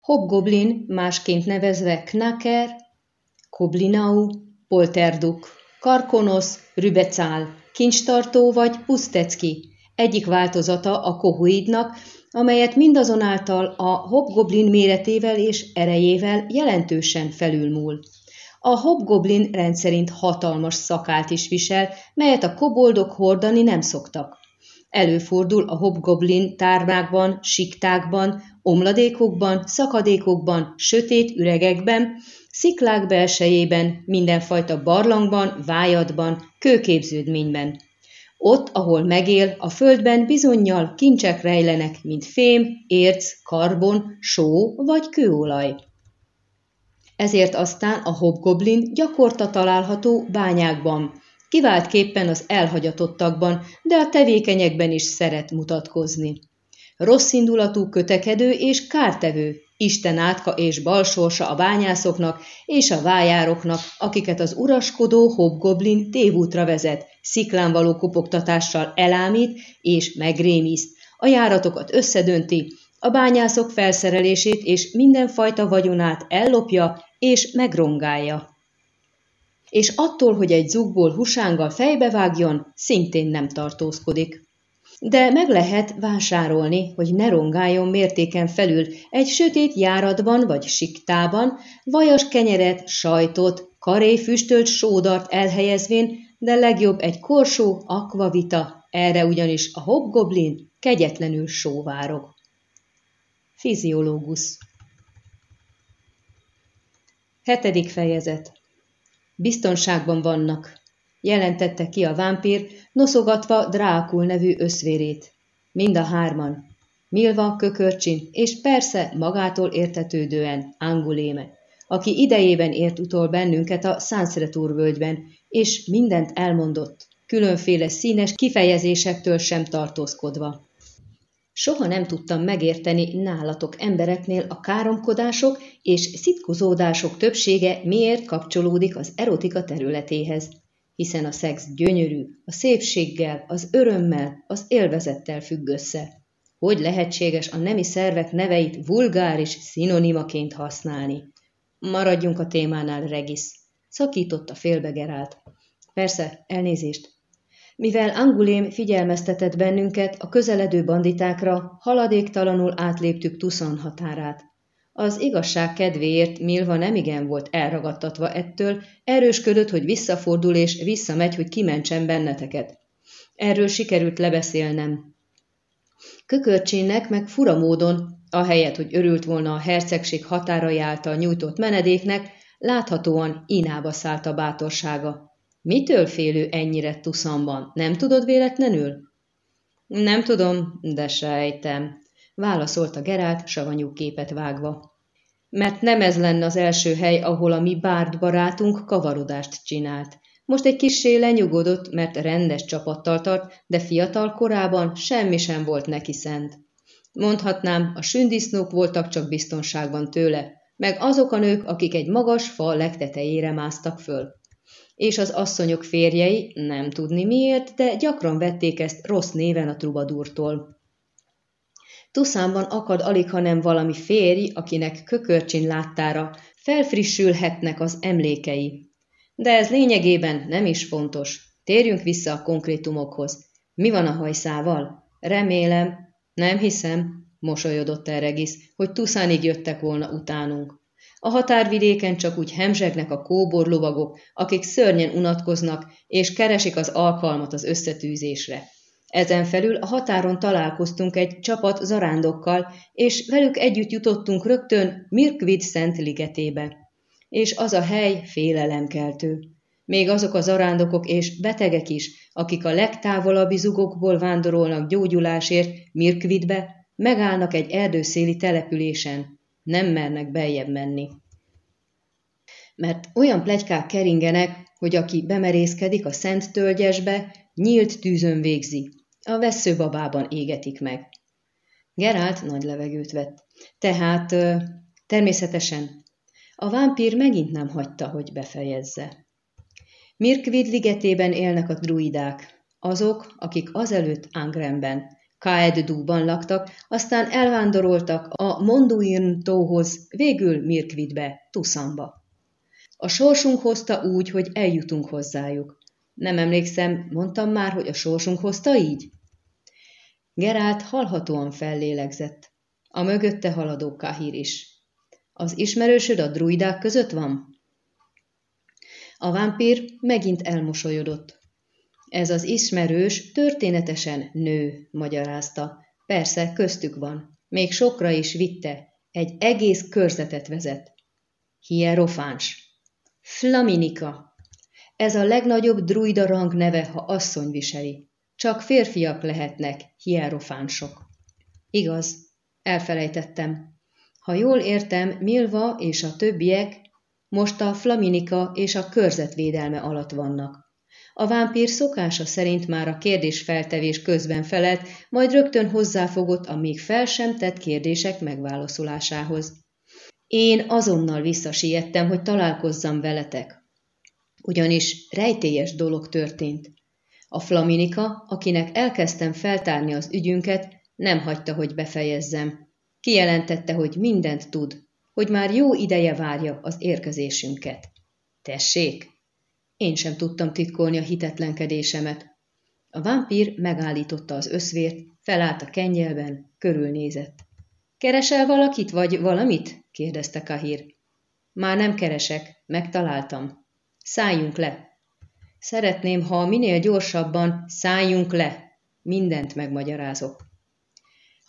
Hobgoblin, másként nevezve Knacker, Koblinau, Polterduk, Karkonosz, Rübecál, kincstartó vagy pusztecki, egyik változata a kohuidnak, amelyet mindazonáltal a hobgoblin méretével és erejével jelentősen felülmúl. A hobgoblin rendszerint hatalmas szakált is visel, melyet a koboldok hordani nem szoktak. Előfordul a hobgoblin tármákban, siktákban, omladékokban, szakadékokban, sötét üregekben, sziklák belsejében, mindenfajta barlangban, vájadban, kőképződményben. Ott, ahol megél, a földben bizonyal kincsek rejlenek, mint fém, érc, karbon, só vagy kőolaj. Ezért aztán a hobgoblin gyakorta található bányákban, kiváltképpen az elhagyatottakban, de a tevékenyekben is szeret mutatkozni. Rosszindulatú kötekedő és kártevő, Isten átka és balsorsa a bányászoknak és a vájároknak, akiket az uraskodó hobgoblin tévútra vezet, sziklán való kopogtatással elámít és megrémiszt, a járatokat összedönti, a bányászok felszerelését és mindenfajta vagyonát ellopja és megrongálja. És attól, hogy egy zugból husánggal fejbevágjon, szintén nem tartózkodik. De meg lehet vásárolni, hogy ne rongáljon mértéken felül egy sötét járatban vagy siktában, vajas kenyeret, sajtot, karé füstölt sódart elhelyezvén, de legjobb egy korsó, akvavita, erre ugyanis a hobgoblin kegyetlenül sóvárog. Fiziológus. Hetedik fejezet Biztonságban vannak, jelentette ki a vámpír, noszogatva Drákul nevű összvérét. Mind a hárman. Milva, Kökörcsin, és persze magától értetődően Anguléme, aki idejében ért utol bennünket a Szánszretúr völgyben, és mindent elmondott, különféle színes kifejezésektől sem tartózkodva. Soha nem tudtam megérteni nálatok embereknél a káromkodások és szitkozódások többsége miért kapcsolódik az erotika területéhez hiszen a szex gyönyörű, a szépséggel, az örömmel, az élvezettel függ össze. Hogy lehetséges a nemi szervek neveit vulgáris szinonimaként használni? Maradjunk a témánál, Regis. Szakította félbe Gerált. Persze, elnézést. Mivel Angulém figyelmeztetett bennünket a közeledő banditákra, haladéktalanul átléptük Tuszon határát. Az igazság kedvéért Milva nemigen volt elragadtatva ettől, erősködött, hogy visszafordul és visszamegy, hogy kimentsen benneteket. Erről sikerült lebeszélnem. Kökörcsének meg fura módon, ahelyett, hogy örült volna a hercegség határai által nyújtott menedéknek, láthatóan inába szállt a bátorsága. Mitől félő ennyire tuszamban? Nem tudod véletlenül? Nem tudom, de sejtem, válaszolta Gerált savanyú képet vágva mert nem ez lenne az első hely, ahol a mi bárd barátunk kavarodást csinált. Most egy kissé lenyugodott, mert rendes csapattal tart, de fiatal korában semmi sem volt neki szent. Mondhatnám, a sündisznók voltak csak biztonságban tőle, meg azok a nők, akik egy magas fa legtetejére másztak föl. És az asszonyok férjei, nem tudni miért, de gyakran vették ezt rossz néven a trubadúrtól. Tuszánban akad alig, hanem valami férj, akinek kökörcsin láttára felfrissülhetnek az emlékei. De ez lényegében nem is fontos. Térjünk vissza a konkrétumokhoz. Mi van a hajszával? Remélem, nem hiszem, mosolyodott el Regis, hogy Tuszánig jöttek volna utánunk. A határvidéken csak úgy hemzsegnek a kóbor lovagok, akik szörnyen unatkoznak, és keresik az alkalmat az összetűzésre. Ezen felül a határon találkoztunk egy csapat zarándokkal, és velük együtt jutottunk rögtön Mirkvid Szent ligetébe. És az a hely félelemkeltő. Még azok a zarándokok és betegek is, akik a legtávolabbi zugokból vándorolnak gyógyulásért Mirkvidbe, megállnak egy erdőszéli településen. Nem mernek beljebb menni. Mert olyan plegykák keringenek, hogy aki bemerészkedik a szent tölgyesbe, nyílt tűzön végzi, a veszőbabában égetik meg. Gerált nagy levegőt vett. Tehát természetesen a vámpír megint nem hagyta, hogy befejezze. Mirkvid ligetében élnek a druidák, azok, akik azelőtt Angremben, Kaeddúban laktak, aztán elvándoroltak a Monduirn tóhoz, végül Mirkvidbe, Tuszamba. A sorsunk hozta úgy, hogy eljutunk hozzájuk. Nem emlékszem, mondtam már, hogy a sorsunk hozta így? Gerált halhatóan fellélegzett. A mögötte haladó Kahir is. Az ismerősöd a druidák között van? A vámpír megint elmosolyodott. Ez az ismerős történetesen nő, magyarázta. Persze, köztük van. Még sokra is vitte. Egy egész körzetet vezet. Hierofáns. Flaminika. Ez a legnagyobb druida rang neve, ha asszony viseli. Csak férfiak lehetnek hierofánsok. Igaz, elfelejtettem. Ha jól értem, Milva és a többiek most a Flaminika és a körzetvédelme alatt vannak. A vámpír szokása szerint már a kérdés feltevés közben felelt, majd rögtön hozzáfogott a még fel sem tett kérdések megválaszolásához. Én azonnal visszasiettem, hogy találkozzam veletek. Ugyanis rejtélyes dolog történt. A Flaminika, akinek elkezdtem feltárni az ügyünket, nem hagyta, hogy befejezzem. Kijelentette, hogy mindent tud, hogy már jó ideje várja az érkezésünket. Tessék! Én sem tudtam titkolni a hitetlenkedésemet. A vámpír megállította az összvért, felállt a kengyelben, körülnézett. Keresel valakit, vagy valamit? kérdezte Kahir. Már nem keresek, megtaláltam. Szálljunk le. Szeretném, ha minél gyorsabban szálljunk le. Mindent megmagyarázok.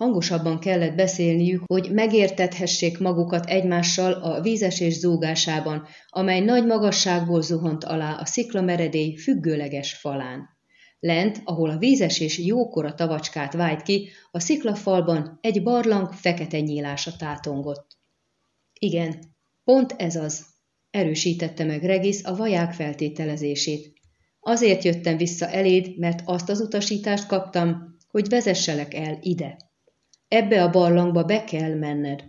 Hangosabban kellett beszélniük, hogy megértethessék magukat egymással a vízesés zúgásában, amely nagy magasságból zuhant alá a sziklameredély függőleges falán. Lent, ahol a vízesés jókora tavacskát vájt ki, a sziklafalban egy barlang fekete nyílása tátongott. Igen, pont ez az, erősítette meg Regis a vaják feltételezését. Azért jöttem vissza eléd, mert azt az utasítást kaptam, hogy vezesselek el ide. Ebbe a barlangba be kell menned.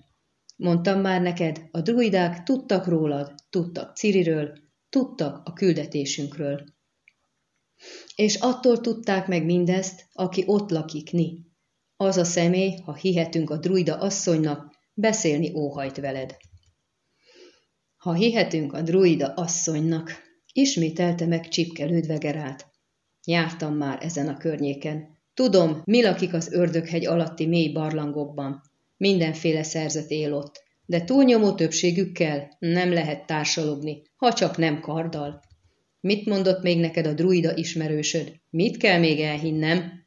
Mondtam már neked, a druidák tudtak rólad, tudtak Ciriről, tudtak a küldetésünkről. És attól tudták meg mindezt, aki ott lakik, Ni. Az a személy, ha hihetünk a druida asszonynak, beszélni óhajt veled. Ha hihetünk a druida asszonynak, ismételte meg csipkelődve Gerált. Jártam már ezen a környéken. Tudom, mi lakik az ördöghegy alatti mély barlangokban. Mindenféle szerzet él ott, de túlnyomó többségükkel nem lehet társalogni, ha csak nem karddal. Mit mondott még neked a druida ismerősöd? Mit kell még elhinnem?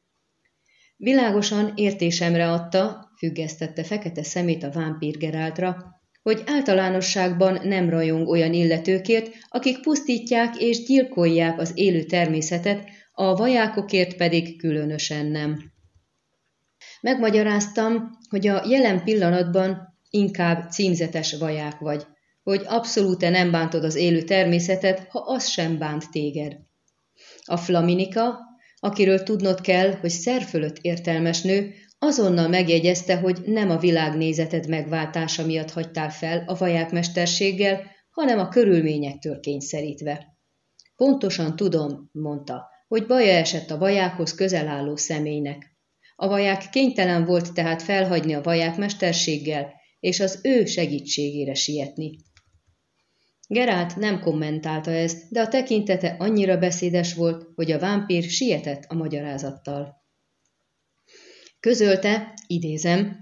Világosan értésemre adta, függesztette fekete szemét a vámpír Geráltra, hogy általánosságban nem rajong olyan illetőkért, akik pusztítják és gyilkolják az élő természetet, a vajákokért pedig különösen nem. Megmagyaráztam, hogy a jelen pillanatban inkább címzetes vaják vagy, hogy abszolút nem bántod az élő természetet, ha az sem bánt téged. A flaminika, akiről tudnod kell, hogy szerfölött értelmes nő, azonnal megjegyezte, hogy nem a világnézeted megváltása miatt hagytál fel a vajákmesterséggel, hanem a körülményektől kényszerítve. Pontosan tudom, mondta, hogy baja esett a vajákhoz közel álló személynek. A vaják kénytelen volt tehát felhagyni a vaják mesterséggel, és az ő segítségére sietni. Gerált nem kommentálta ezt, de a tekintete annyira beszédes volt, hogy a vámpír sietett a magyarázattal. Közölte, idézem,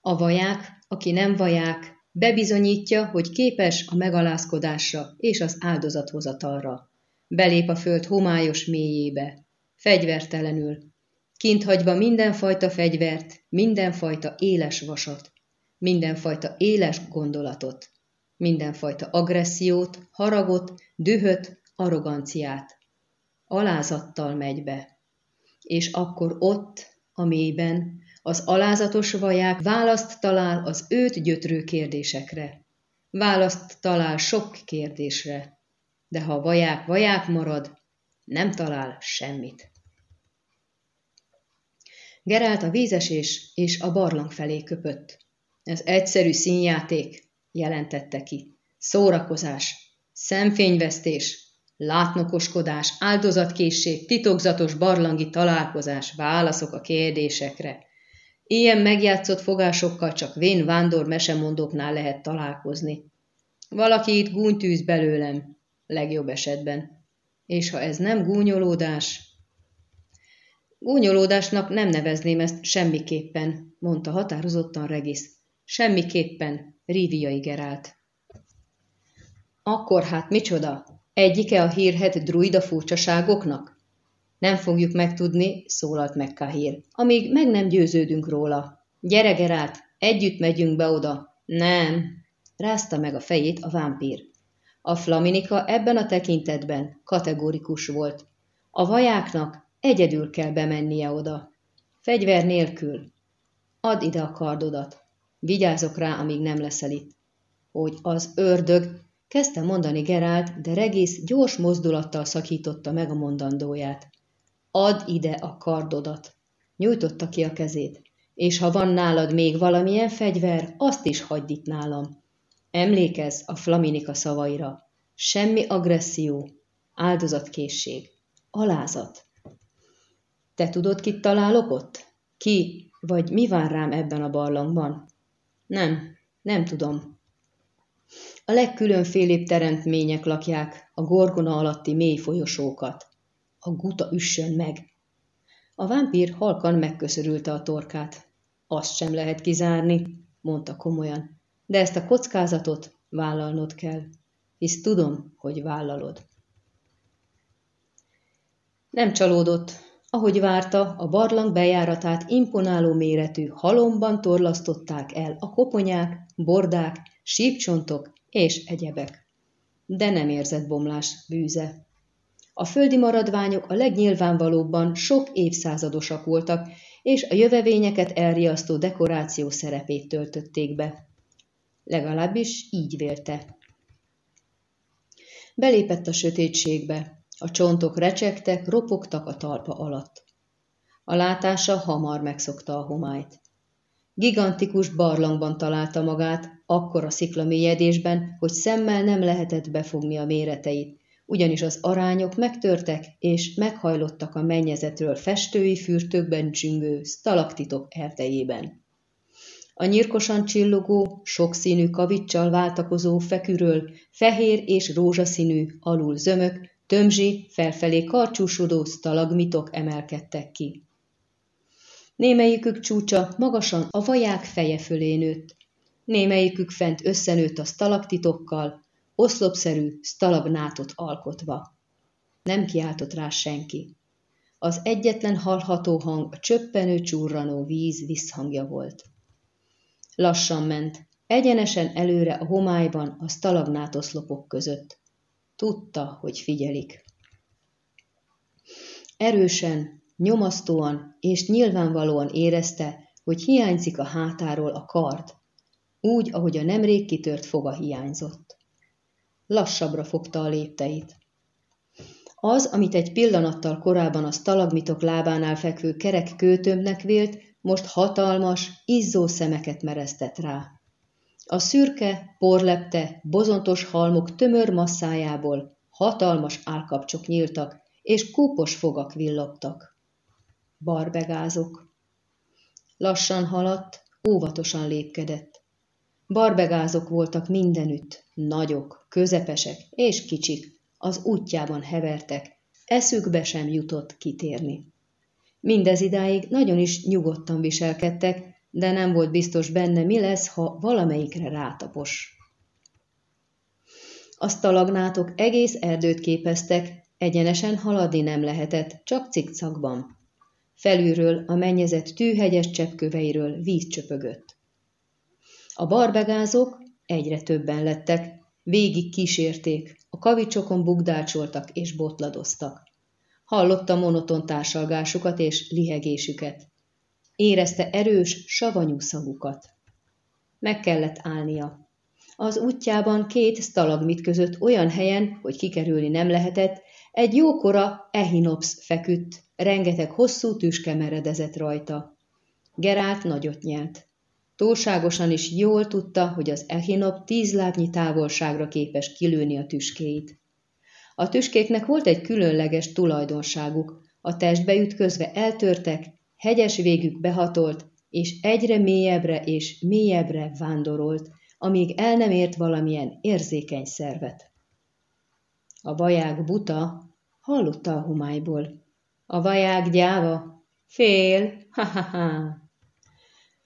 a vaják, aki nem vaják, bebizonyítja, hogy képes a megalázkodásra és az áldozathozatalra. Belép a föld homályos mélyébe, fegyvertelenül, kint hagyva mindenfajta fegyvert, mindenfajta éles vasat, mindenfajta éles gondolatot, mindenfajta agressziót, haragot, dühöt, arroganciát. Alázattal megy be. És akkor ott, a mélyben, az alázatos vaják választ talál az őt gyötrő kérdésekre. Választ talál sok kérdésre, de ha vaják vaják marad, nem talál semmit. Gerált a vízesés és a barlang felé köpött. Ez egyszerű színjáték, jelentette ki. Szórakozás, szemfényvesztés. Látnokoskodás, áldozatkészség, titokzatos barlangi találkozás, válaszok a kérdésekre. Ilyen megjátszott fogásokkal csak vén vándor mesemondóknál lehet találkozni. Valaki itt gúnytűz belőlem, legjobb esetben. És ha ez nem gúnyolódás... Gúnyolódásnak nem nevezném ezt semmiképpen, mondta határozottan Regis. Semmiképpen, Ríviai Gerált. Akkor hát micsoda? Egyike a hírhet druida furcsaságoknak? Nem fogjuk megtudni, szólalt meg Kahir, amíg meg nem győződünk róla. Gyere, Gerált, együtt megyünk be oda. Nem, rázta meg a fejét a vámpír. A flaminika ebben a tekintetben kategorikus volt. A vajáknak egyedül kell bemennie oda. Fegyver nélkül. Add ide a kardodat. Vigyázok rá, amíg nem leszel itt. Hogy az ördög, kezdte mondani Gerált, de Regész gyors mozdulattal szakította meg a mondandóját. Add ide a kardodat. Nyújtotta ki a kezét. És ha van nálad még valamilyen fegyver, azt is hagyd itt nálam. Emlékezz a Flaminika szavaira. Semmi agresszió, áldozatkészség, alázat. Te tudod, kit találok ott? Ki, vagy mi vár rám ebben a barlangban? Nem, nem tudom. A legkülönfélébb teremtmények lakják a gorgona alatti mély folyosókat. A guta üssön meg. A vámpír halkan megköszörülte a torkát. Azt sem lehet kizárni, mondta komolyan, de ezt a kockázatot vállalnod kell, hisz tudom, hogy vállalod. Nem csalódott, ahogy várta, a barlang bejáratát imponáló méretű halomban torlasztották el a koponyák, bordák, sípcsontok és egyebek. De nem érzett bomlás bűze. A földi maradványok a legnyilvánvalóbban sok évszázadosak voltak, és a jövevényeket elriasztó dekoráció szerepét töltötték be. Legalábbis így vélte. Belépett a sötétségbe, a csontok recsegtek, ropogtak a talpa alatt. A látása hamar megszokta a homályt. Gigantikus barlangban találta magát, akkor a szikla mélyedésben, hogy szemmel nem lehetett befogni a méreteit, ugyanis az arányok megtörtek és meghajlottak a mennyezetről festői fürtökben csüngő stalaktitok erdejében. A nyírkosan csillogó, sokszínű kavicsal váltakozó feküről fehér és rózsaszínű alul zömök, tömzsi, felfelé karcsúsodó stalagmitok emelkedtek ki. Némelyikük csúcsa magasan a vaják feje fölé nőtt, némelyikük fent összenőtt a stalaktitokkal, oszlopszerű stalagnátot alkotva. Nem kiáltott rá senki. Az egyetlen hallható hang a csöppenő csurranó víz visszhangja volt. Lassan ment, egyenesen előre a homályban a stalagnátoszlopok között. Tudta, hogy figyelik. Erősen, nyomasztóan és nyilvánvalóan érezte, hogy hiányzik a hátáról a kard, úgy, ahogy a nemrég kitört foga hiányzott. Lassabbra fogta a lépteit. Az, amit egy pillanattal korábban a stalagmitok lábánál fekvő kerek kőtömbnek vélt, most hatalmas, izzó szemeket mereztet rá. A szürke, porlepte, bozontos halmok tömör masszájából hatalmas állkapcsok nyíltak, és kúpos fogak villogtak. Barbegázok. Lassan haladt, óvatosan lépkedett. Barbegázok voltak mindenütt, nagyok, közepesek és kicsik, az útjában hevertek, eszükbe sem jutott kitérni. Mindez idáig nagyon is nyugodtan viselkedtek, de nem volt biztos benne, mi lesz, ha valamelyikre rátapos. A stalagnátok egész erdőt képeztek, egyenesen haladni nem lehetett, csak cikcakban. Felülről a mennyezet tűhegyes cseppköveiről víz csöpögött. A barbegázok egyre többen lettek, végig kísérték, a kavicsokon bugdácsoltak és botladoztak. Hallotta monoton társalgásukat és lihegésüket. Érezte erős, savanyú szavukat. Meg kellett állnia. Az útjában két stalagmit között olyan helyen, hogy kikerülni nem lehetett, egy jókora ehinops feküdt, rengeteg hosszú tüske meredezett rajta. Gerált nagyot nyelt. Túlságosan is jól tudta, hogy az echinop tíz lábnyi távolságra képes kilőni a tüskéit. A tüskéknek volt egy különleges tulajdonságuk, a testbe ütközve eltörtek, hegyes végük behatolt, és egyre mélyebbre és mélyebbre vándorolt, amíg el nem ért valamilyen érzékeny szervet. A vaják buta hallotta a humályból. A vaják gyáva fél, ha-ha-ha.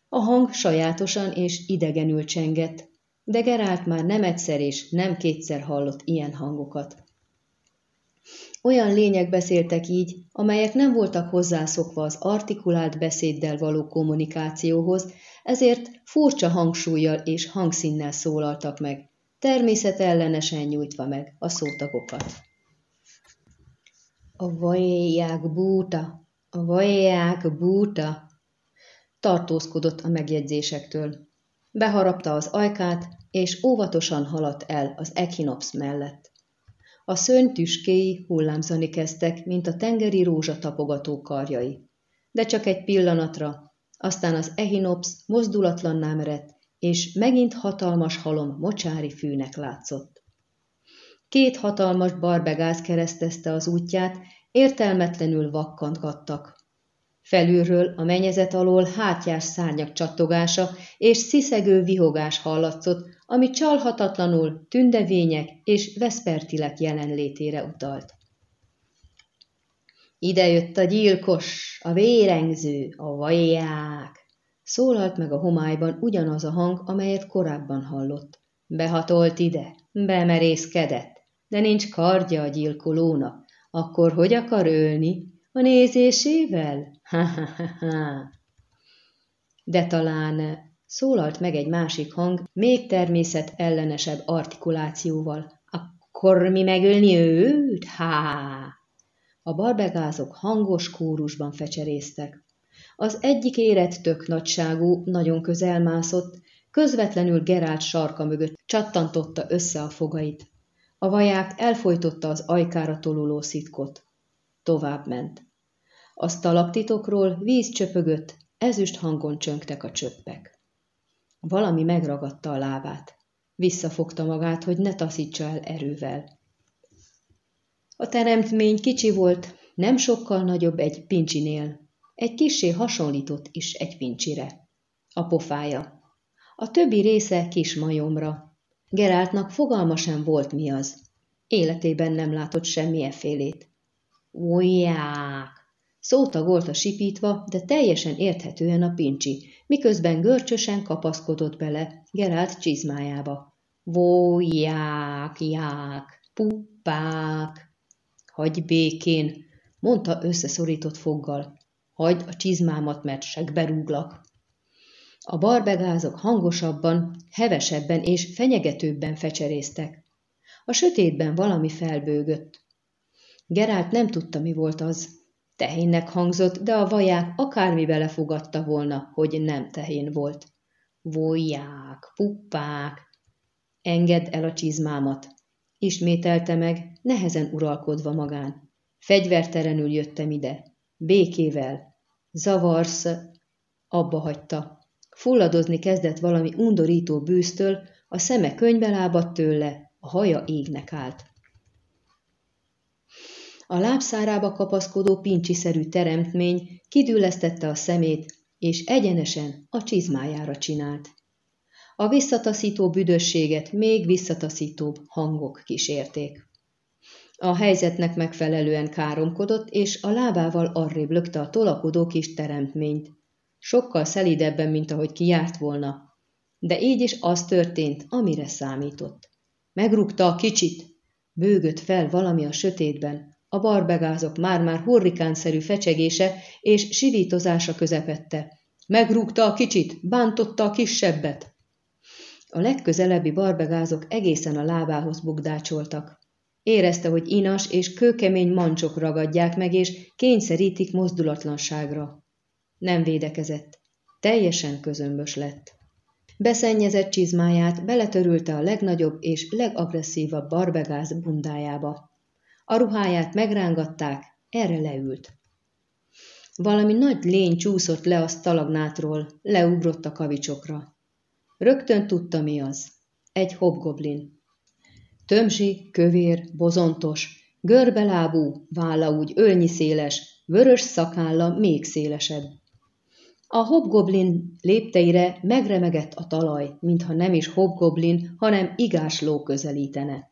A hang sajátosan és idegenül csengett, de Gerált már nem egyszer és nem kétszer hallott ilyen hangokat. Olyan lények beszéltek így, amelyek nem voltak hozzászokva az artikulált beszéddel való kommunikációhoz, ezért furcsa hangsúlyjal és hangszínnel szólaltak meg, természetellenesen nyújtva meg a szótagokat. A vaják búta, a vaják búta, tartózkodott a megjegyzésektől. Beharapta az ajkát, és óvatosan haladt el az Equinox mellett. A szörny tüskéi hullámzani kezdtek, mint a tengeri rózsa tapogató karjai. De csak egy pillanatra, aztán az Echinops mozdulatlanná merett, és megint hatalmas halom mocsári fűnek látszott. Két hatalmas barbegáz keresztezte az útját, értelmetlenül vakkantgattak. Felülről a mennyezet alól hátjás szárnyak csattogása és sziszegő vihogás hallatszott, ami csalhatatlanul tündevények és veszpertilek jelenlétére utalt. Ide jött a gyilkos, a vérengző, a vaják, szólalt meg a homályban ugyanaz a hang, amelyet korábban hallott. Behatolt ide, bemerészkedett, de nincs kardja a gyilkolónak, akkor hogy akar ölni? A nézésével? Ha-ha-ha-ha! De talán szólalt meg egy másik hang, még természet ellenesebb artikulációval. Akkor mi megölni őt? Há! A barbegázok hangos kórusban fecserésztek. Az egyik érett tök nagyságú, nagyon közel mászott, közvetlenül Gerált sarka mögött csattantotta össze a fogait. A vaják elfolytotta az ajkára toluló szitkot. Tovább ment. A stalaktitokról víz csöpögött, ezüst hangon csöngtek a csöppek. Valami megragadta a lábát. Visszafogta magát, hogy ne taszítsa el erővel. A teremtmény kicsi volt, nem sokkal nagyobb egy pincsinél. Egy kissé hasonlított is egy pincsire. A pofája. A többi része kis majomra. Geráltnak fogalma sem volt mi az. Életében nem látott semmi félét. Újják! Szótagolt a sipítva, de teljesen érthetően a pincsi, miközben görcsösen kapaszkodott bele Gerált csizmájába. Vóják, ják, puppák! Hagy békén, mondta összeszorított foggal. Hagyd a csizmámat, mert segbe. A barbegázok hangosabban, hevesebben és fenyegetőbben fecserésztek. A sötétben valami felbőgött. Gerált nem tudta, mi volt az, Tehénnek hangzott, de a vaják akármi belefogadta volna, hogy nem tehén volt. Volják, puppák! Engedd el a csizmámat! Ismételte meg, nehezen uralkodva magán. Fegyvertelenül jöttem ide. Békével. Zavarsz! Abba hagyta. Fulladozni kezdett valami undorító bűztől, a szeme könybe lábadt tőle, a haja égnek állt. A lábszárába kapaszkodó pincsiszerű teremtmény kidüllesztette a szemét, és egyenesen a csizmájára csinált. A visszataszító büdösséget még visszataszítóbb hangok kísérték. A helyzetnek megfelelően káromkodott, és a lábával arrébb lökte a tolakodó kis teremtményt. Sokkal szelidebben, mint ahogy kijárt volna. De így is az történt, amire számított. Megrúgta a kicsit, bőgött fel valami a sötétben, a barbegázok már-már hurrikánszerű fecsegése és sivítozása közepette. Megrúgta a kicsit, bántotta a kisebbet. A legközelebbi barbegázok egészen a lábához bugdácsoltak. Érezte, hogy inas és kőkemény mancsok ragadják meg, és kényszerítik mozdulatlanságra. Nem védekezett. Teljesen közömbös lett. Beszennyezett csizmáját beletörülte a legnagyobb és legagresszívabb barbegáz bundájába. A ruháját megrángatták, erre leült. Valami nagy lény csúszott le a stalagnátról, leugrott a kavicsokra. Rögtön tudta, mi az. Egy hobgoblin. Tömzsi, kövér, bozontos, Görbelábú, válla úgy ölnyi széles, vörös szakálla még szélesebb. A hobgoblin lépteire megremegett a talaj, mintha nem is hobgoblin, hanem ló közelítene.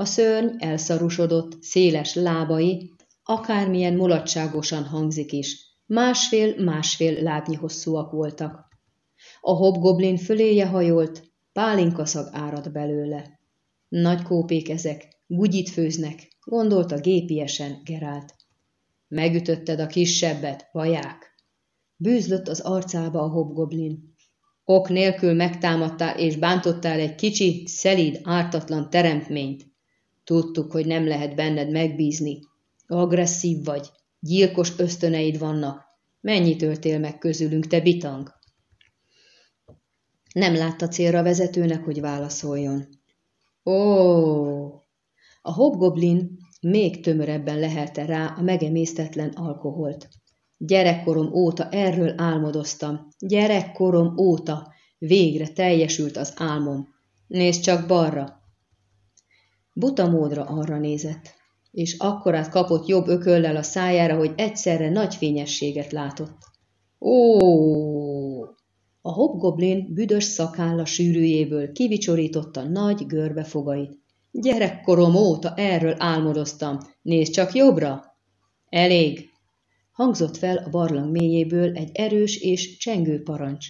A szörny elszarusodott, széles lábai, akármilyen mulatságosan hangzik is, másfél-másfél lábnyi hosszúak voltak. A hobgoblin föléje hajolt, pálinkaszag árad belőle. Nagy kópék ezek, bugyit főznek, gondolta gépiesen Gerált. Megütötted a kisebbet, vaják! Bűzlött az arcába a hobgoblin. Ok nélkül megtámadtál és bántottál egy kicsi, szelíd, ártatlan teremtményt. Tudtuk, hogy nem lehet benned megbízni. Agresszív vagy, gyilkos ösztöneid vannak. Mennyit öltél meg közülünk, te bitang? Nem látta célra vezetőnek, hogy válaszoljon. Ó! A hobgoblin még tömörebben lehelte rá a megemésztetlen alkoholt. Gyerekkorom óta erről álmodoztam. Gyerekkorom óta. Végre teljesült az álmom. Nézd csak balra. Buta módra arra nézett, és akkorát kapott jobb ököllel a szájára, hogy egyszerre nagy fényességet látott. Ó! A hobgoblin büdös szakálla sűrűjéből kivicsorította nagy görbe fogait. Gyerekkorom óta erről álmodoztam. Nézd csak jobbra! Elég! Hangzott fel a barlang mélyéből egy erős és csengő parancs.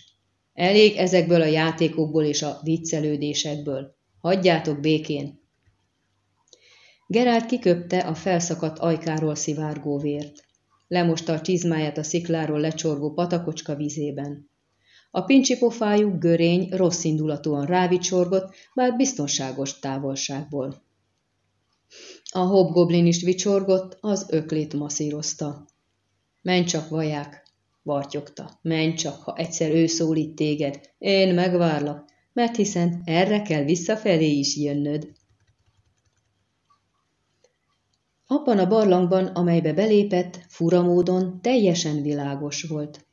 Elég ezekből a játékokból és a viccelődésekből. Hagyjátok békén! Gerált kiköpte a felszakadt ajkáról szivárgó vért. Lemosta a csizmáját a szikláról lecsorgó patakocska vizében. A pincsipofájú görény rossz indulatúan rávicsorgott, bár biztonságos távolságból. A hobgoblin is vicsorgott, az öklét masszírozta. Menj csak, vaják, vartyogta. Menj csak, ha egyszer ő szólít téged. Én megvárlak, mert hiszen erre kell visszafelé is jönnöd. Abban a barlangban, amelybe belépett, furamódon teljesen világos volt.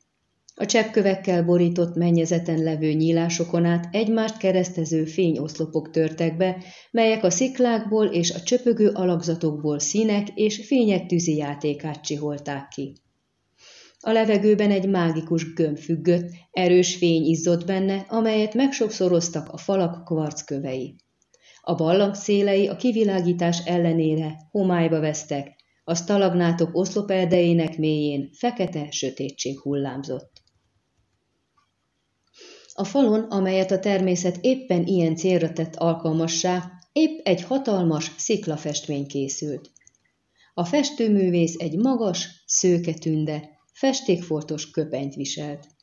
A cseppkövekkel borított mennyezeten levő nyílásokon át egymást keresztező fényoszlopok törtek be, melyek a sziklákból és a csöpögő alakzatokból színek és fények tűzi játékát csiholták ki. A levegőben egy mágikus gömb függött, erős fény izzott benne, amelyet megsokszoroztak a falak kvarckövei. A ballag szélei a kivilágítás ellenére homályba vesztek, a stalagnátok oszlopeldejének mélyén fekete sötétség hullámzott. A falon, amelyet a természet éppen ilyen célra tett alkalmassá, épp egy hatalmas sziklafestmény készült. A festőművész egy magas, szőke tünde, festékfoltos köpenyt viselt.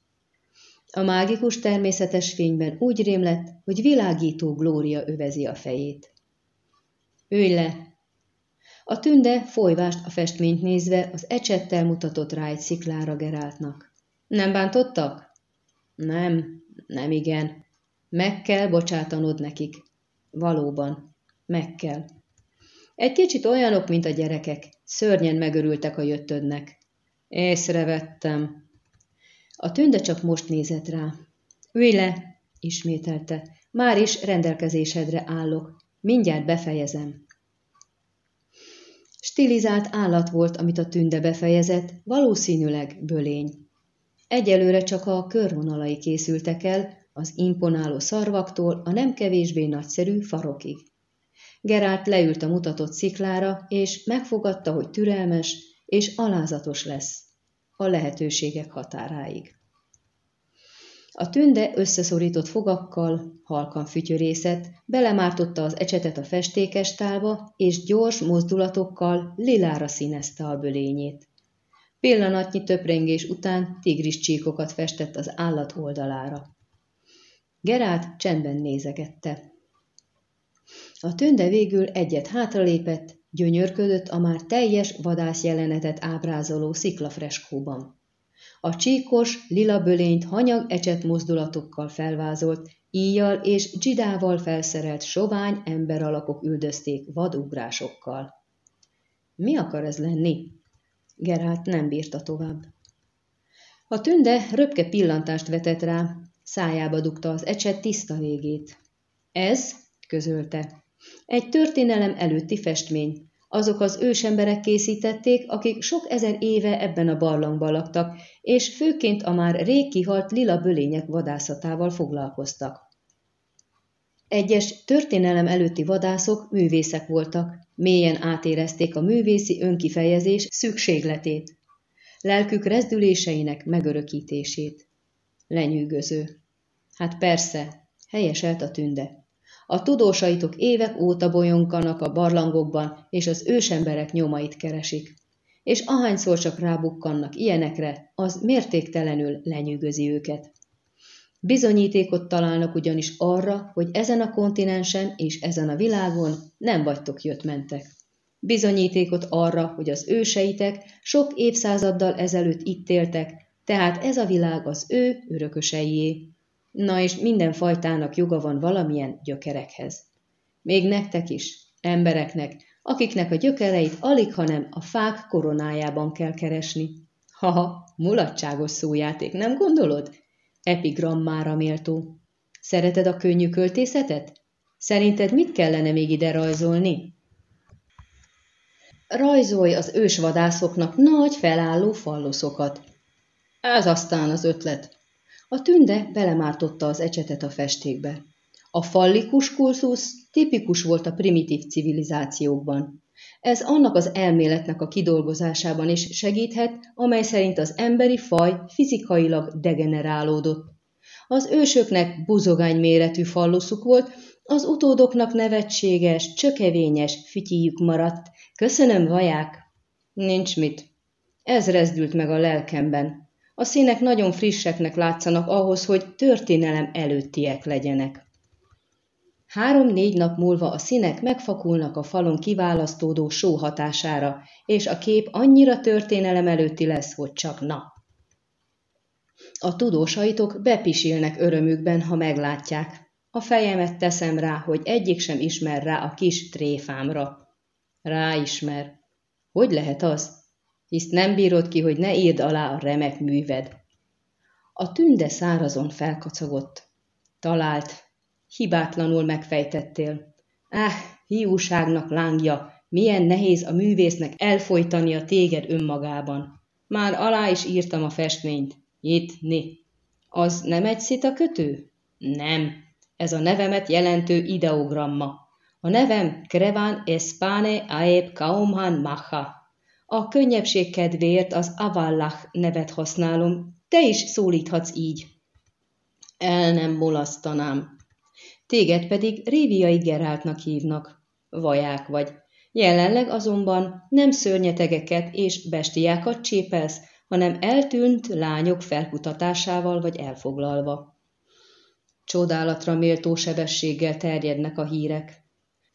A mágikus természetes fényben úgy rémlett, hogy világító glória övezi a fejét. Ülj le! A tünde folyvást a festményt nézve az ecsettel mutatott rá egy sziklára Geráltnak. Nem bántottak? Nem, nem igen. Meg kell bocsátanod nekik. Valóban, meg kell. Egy kicsit olyanok, mint a gyerekek. Szörnyen megörültek a jöttödnek. Észrevettem. A tünde csak most nézett rá. Ülj le, ismételte. Már is rendelkezésedre állok. Mindjárt befejezem. Stilizált állat volt, amit a tünde befejezett, valószínűleg bölény. Egyelőre csak a körvonalai készültek el, az imponáló szarvaktól a nem kevésbé nagyszerű farokig. Gerált leült a mutatott sziklára, és megfogadta, hogy türelmes és alázatos lesz a lehetőségek határáig. A tünde összeszorított fogakkal, halkan fütyörészet, belemártotta az ecsetet a festékes tálba, és gyors mozdulatokkal lilára színezte a bölényét. Pillanatnyi töprengés után tigris csíkokat festett az állat oldalára. Gerált csendben nézegette. A tünde végül egyet hátralépett, gyönyörködött a már teljes vadász jelenetet ábrázoló sziklafreskóban. A csíkos, lila bölényt hanyag ecset mozdulatokkal felvázolt, íjjal és dzsidával felszerelt sovány emberalakok üldözték vadugrásokkal. Mi akar ez lenni? Gerált nem bírta tovább. A tünde röpke pillantást vetett rá, szájába dugta az ecset tiszta végét. Ez, közölte, egy történelem előtti festmény, azok az ősemberek készítették, akik sok ezer éve ebben a barlangban laktak, és főként a már rég kihalt lila bölények vadászatával foglalkoztak. Egyes történelem előtti vadászok művészek voltak, mélyen átérezték a művészi önkifejezés szükségletét, lelkük rezdüléseinek megörökítését. Lenyűgöző. Hát persze, helyeselt a tünde. A tudósaitok évek óta bolyonkanak a barlangokban, és az ősemberek nyomait keresik. És ahányszor csak rábukkannak ilyenekre, az mértéktelenül lenyűgözi őket. Bizonyítékot találnak ugyanis arra, hogy ezen a kontinensen és ezen a világon nem vagytok jött-mentek. Bizonyítékot arra, hogy az őseitek sok évszázaddal ezelőtt itt éltek, tehát ez a világ az ő örököseié. Na és minden fajtának joga van valamilyen gyökerekhez. Még nektek is, embereknek, akiknek a gyökereit alig, hanem a fák koronájában kell keresni. Haha, mulatságos szójáték, nem gondolod? Epigrammára méltó. Szereted a könnyű költészetet? Szerinted mit kellene még ide rajzolni? Rajzolj az ősvadászoknak nagy felálló falloszokat. Ez aztán az ötlet. A tünde belemártotta az ecsetet a festékbe. A fallikus kultusz tipikus volt a primitív civilizációkban. Ez annak az elméletnek a kidolgozásában is segíthet, amely szerint az emberi faj fizikailag degenerálódott. Az ősöknek buzogány méretű falluszuk volt, az utódoknak nevetséges, csökevényes fütyijük maradt. Köszönöm, vaják! Nincs mit. Ez rezdült meg a lelkemben. A színek nagyon frisseknek látszanak ahhoz, hogy történelem előttiek legyenek. Három-négy nap múlva a színek megfakulnak a falon kiválasztódó só hatására, és a kép annyira történelem előtti lesz, hogy csak na. A tudósaitok bepisilnek örömükben, ha meglátják. A fejemet teszem rá, hogy egyik sem ismer rá a kis tréfámra. Ráismer. Hogy lehet az? Hisz nem bírod ki, hogy ne írd alá a remek műved. A tünde szárazon felkacagott. Talált. Hibátlanul megfejtettél. Ah, hiúságnak lángja, milyen nehéz a művésznek elfolytani a téged önmagában. Már alá is írtam a festményt. Itt, ni. Az nem egy szita kötő? Nem. Ez a nevemet jelentő ideogramma. A nevem Krevan Espane Aeb Kaumhan Maha. A könnyebbség kedvéért az Avallach nevet használom, te is szólíthatsz így. El nem molasztanám. Téged pedig Réviai Geráltnak hívnak. Vaják vagy. Jelenleg azonban nem szörnyetegeket és bestiákat csépelsz, hanem eltűnt lányok felkutatásával vagy elfoglalva. Csodálatra méltó sebességgel terjednek a hírek.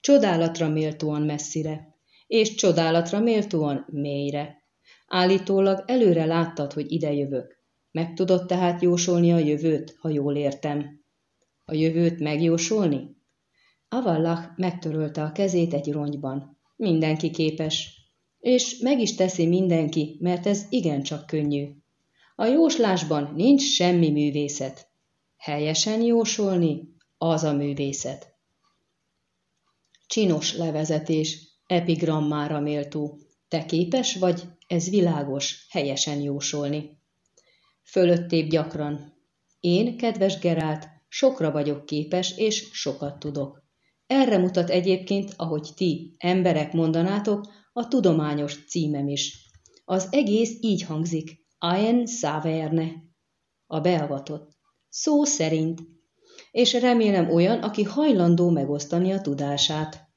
Csodálatra méltóan messzire és csodálatra méltóan mélyre. Állítólag előre láttad, hogy ide jövök. Meg tudod tehát jósolni a jövőt, ha jól értem. A jövőt megjósolni? Avallach megtörölte a kezét egy rongyban. Mindenki képes. És meg is teszi mindenki, mert ez igencsak könnyű. A jóslásban nincs semmi művészet. Helyesen jósolni, az a művészet. Csinos levezetés, Epigrammára méltó. Te képes vagy, ez világos, helyesen jósolni. Fölöttébb gyakran. Én, kedves Gerált, sokra vagyok képes, és sokat tudok. Erre mutat egyébként, ahogy ti, emberek mondanátok, a tudományos címem is. Az egész így hangzik. Aen Saverne. A beavatott. Szó szerint. És remélem olyan, aki hajlandó megosztani a tudását.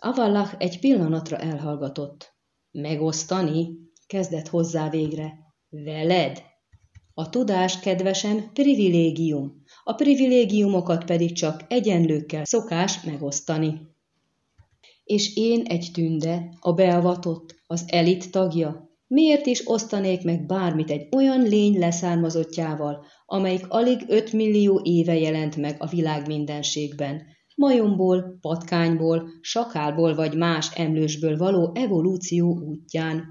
Avallach egy pillanatra elhallgatott. Megosztani? Kezdett hozzá végre. Veled? A tudás, kedvesen, privilégium. A privilégiumokat pedig csak egyenlőkkel szokás megosztani. És én egy tünde, a beavatott, az elit tagja, miért is osztanék meg bármit egy olyan lény leszármazottjával, amelyik alig öt millió éve jelent meg a világ mindenségben, majomból, patkányból, sakálból vagy más emlősből való evolúció útján,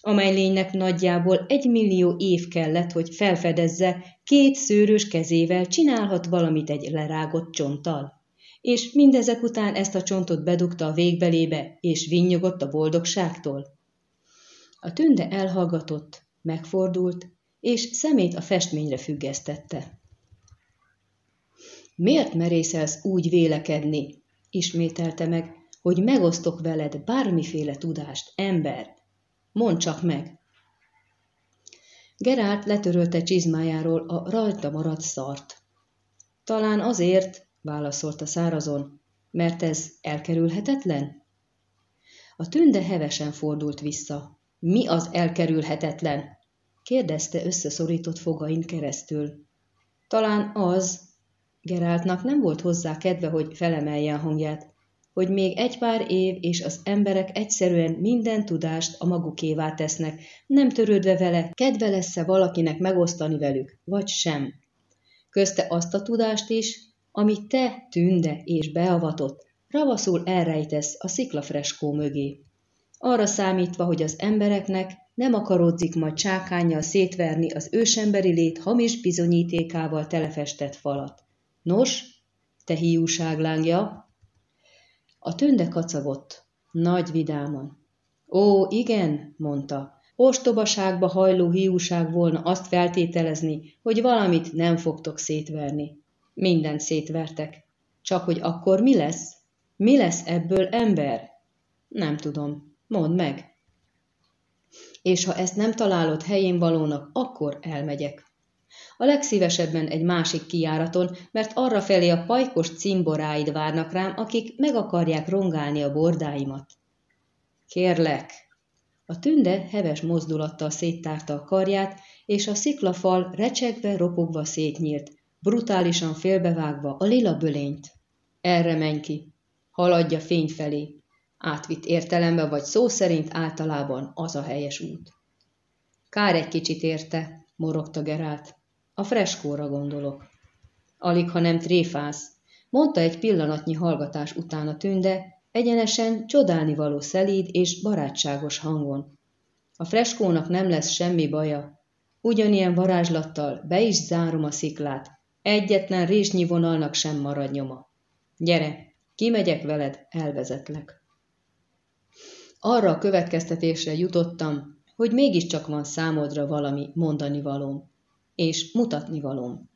amely lénynek nagyjából egy millió év kellett, hogy felfedezze, két szőrös kezével csinálhat valamit egy lerágott csonttal. és mindezek után ezt a csontot bedugta a végbelébe, és vinnyogott a boldogságtól. A tünde elhallgatott, megfordult, és szemét a festményre függesztette. Miért merészelsz úgy vélekedni? ismételte meg, hogy megosztok veled bármiféle tudást, ember. Mondd csak meg! Gerált letörölte csizmájáról a rajta maradt szart. Talán azért, válaszolta szárazon, mert ez elkerülhetetlen? A tünde hevesen fordult vissza. Mi az elkerülhetetlen? kérdezte összeszorított fogain keresztül. Talán az, Geráltnak nem volt hozzá kedve, hogy felemelje a hangját, hogy még egy pár év, és az emberek egyszerűen minden tudást a magukévá tesznek, nem törődve vele, kedve lesz-e valakinek megosztani velük, vagy sem. Közte azt a tudást is, amit te, tünde és beavatott, ravaszul elrejtesz a sziklafreskó mögé. Arra számítva, hogy az embereknek nem akarodzik majd csákányjal szétverni az ősemberi lét hamis bizonyítékával telefestett falat. Nos, te hiúságlángja, a tünde kacagott, nagy vidáman. Ó, igen, mondta, ostobaságba hajló hiúság volna azt feltételezni, hogy valamit nem fogtok szétverni. Mindent szétvertek. Csak hogy akkor mi lesz? Mi lesz ebből ember? Nem tudom. Mondd meg. És ha ezt nem találod helyén valónak, akkor elmegyek a legszívesebben egy másik kiáraton, mert arra felé a pajkos cimboráid várnak rám, akik meg akarják rongálni a bordáimat. Kérlek! A tünde heves mozdulattal széttárta a karját, és a sziklafal recsegve, ropogva szétnyílt, brutálisan félbevágva a lila bölényt. Erre menj ki! Haladja fény felé! Átvitt értelembe vagy szó szerint általában az a helyes út. Kár egy kicsit érte, morogta Gerált. A freskóra gondolok. Alig, ha nem tréfász, mondta egy pillanatnyi hallgatás után a tünde, egyenesen csodálni való szelíd és barátságos hangon. A freskónak nem lesz semmi baja. Ugyanilyen varázslattal be is zárom a sziklát. Egyetlen résnyi vonalnak sem marad nyoma. Gyere, kimegyek veled, elvezetlek. Arra a következtetésre jutottam, hogy mégiscsak van számodra valami mondani valóm és mutatni valóm.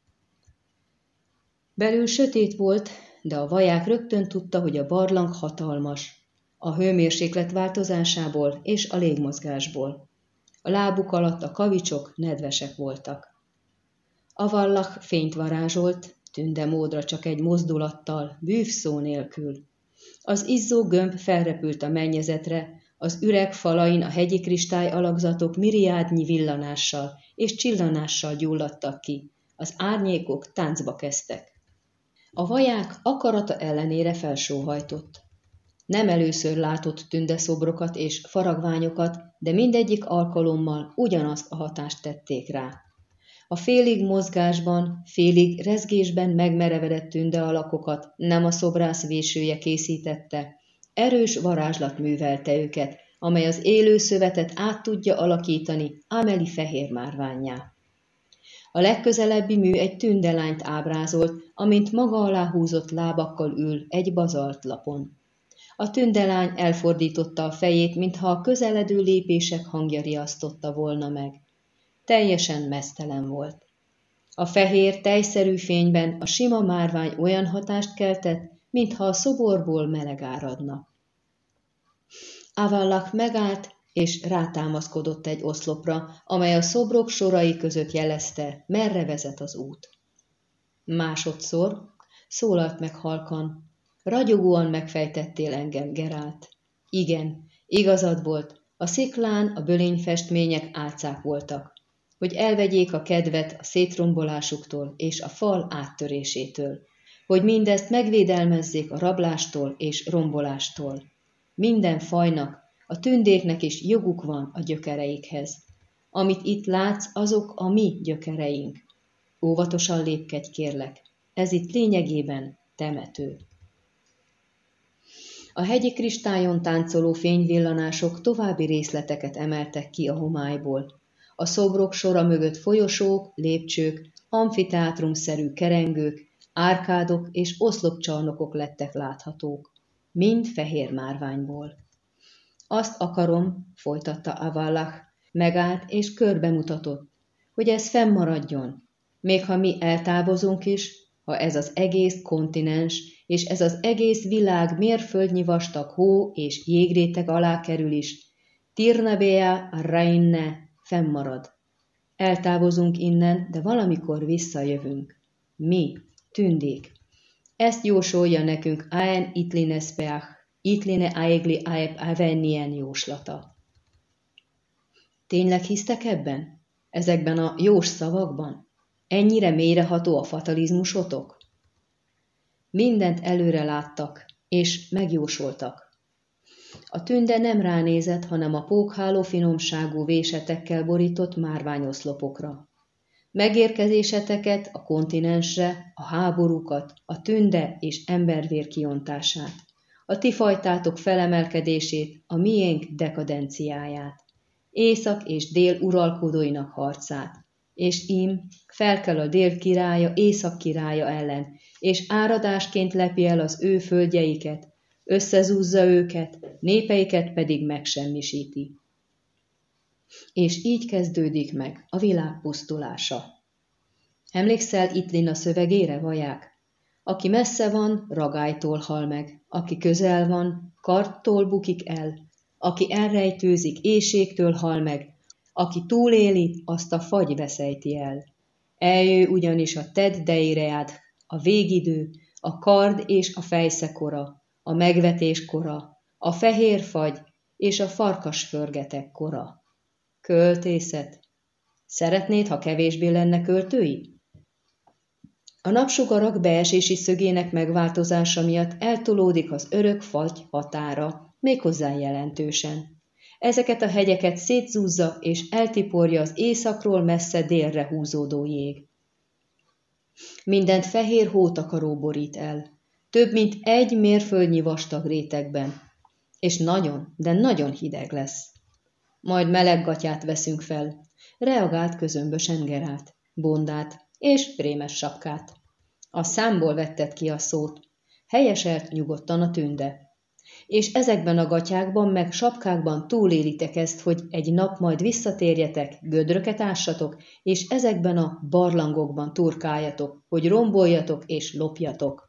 Belül sötét volt, de a vaják rögtön tudta, hogy a barlang hatalmas, a hőmérséklet változásából és a légmozgásból. A lábuk alatt a kavicsok nedvesek voltak. A vallak fényt varázsolt, tünde módra csak egy mozdulattal, bűvszó nélkül. Az izzó gömb felrepült a mennyezetre, az üreg falain a hegyi kristály alakzatok miriádnyi villanással és csillanással gyulladtak ki, az árnyékok táncba kezdtek. A vaják akarata ellenére felsóhajtott. Nem először látott tündeszobrokat és faragványokat, de mindegyik alkalommal ugyanazt a hatást tették rá. A félig mozgásban, félig rezgésben megmerevedett tünde alakokat nem a szobrász vésője készítette, Erős varázslat művelte őket, amely az élő szövetet át tudja alakítani Ameli fehér márványá. A legközelebbi mű egy tündelányt ábrázolt, amint maga alá húzott lábakkal ül egy bazalt lapon. A tündelány elfordította a fejét, mintha a közeledő lépések hangja riasztotta volna meg. Teljesen mesztelen volt. A fehér, tejszerű fényben a sima márvány olyan hatást keltett, mintha a szoborból meleg áradna. Avallak megállt, és rátámaszkodott egy oszlopra, amely a szobrok sorai között jelezte, merre vezet az út. Másodszor szólalt meg halkan, ragyogóan megfejtettél engem, Gerált. Igen, igazad volt, a sziklán a bölényfestmények álcák voltak, hogy elvegyék a kedvet a szétrombolásuktól és a fal áttörésétől, hogy mindezt megvédelmezzék a rablástól és rombolástól. Minden fajnak, a tündéknek is joguk van a gyökereikhez. Amit itt látsz, azok a mi gyökereink. Óvatosan lépkedj, kérlek. Ez itt lényegében temető. A hegyi kristályon táncoló fényvillanások további részleteket emeltek ki a homályból. A szobrok sora mögött folyosók, lépcsők, amfiteátrumszerű kerengők, árkádok és oszlopcsarnokok lettek láthatók, mind fehér márványból. Azt akarom, folytatta Avallach, megállt és körbemutatott, hogy ez fennmaradjon, még ha mi eltávozunk is, ha ez az egész kontinens és ez az egész világ mérföldnyi vastag hó és jégréteg alá kerül is, Tirnabea Rainne fennmarad. Eltávozunk innen, de valamikor visszajövünk. Mi, tündék. Ezt jósolja nekünk Aen Itline Speach, Itline Aegli Aep Avennien jóslata. Tényleg hisztek ebben? Ezekben a jós szavakban? Ennyire mélyreható a fatalizmusotok? Mindent előre láttak, és megjósoltak. A tünde nem ránézett, hanem a pókháló finomságú vésetekkel borított márványoszlopokra. Megérkezéseteket, a kontinensre, a háborúkat, a tünde és embervér kiontását, a ti fajtátok felemelkedését, a miénk dekadenciáját, észak és dél uralkodóinak harcát, és ím felkel a dél királya észak királya ellen, és áradásként lepi el az ő földjeiket, összezúzza őket, népeiket pedig megsemmisíti. És így kezdődik meg a világ pusztulása. Emlékszel Itlina szövegére, vaják? Aki messze van, ragálytól hal meg, aki közel van, karttól bukik el, aki elrejtőzik, éjségtől hal meg, aki túléli, azt a fagy veszejti el. Eljő ugyanis a tedd deireád, a végidő, a kard és a fejszekora, a megvetés kora, a fehér fagy és a farkas förgetek kora. Költészet. Szeretnéd, ha kevésbé lenne költői? A napsugarak beesési szögének megváltozása miatt eltolódik az örök fagy határa, méghozzá jelentősen. Ezeket a hegyeket szétzúzza és eltiporja az északról messze délre húzódó jég. Mindent fehér hótakaró borít el, több mint egy mérföldnyi vastag rétegben, és nagyon, de nagyon hideg lesz. Majd meleg gatyát veszünk fel, reagált közömbösen Gerált, bondát és rémes sapkát. A számból vetted ki a szót, helyeselt nyugodtan a tünde. És ezekben a gatyákban meg sapkákban túlélitek ezt, hogy egy nap majd visszatérjetek, gödröket ássatok, és ezekben a barlangokban turkáljatok, hogy romboljatok és lopjatok.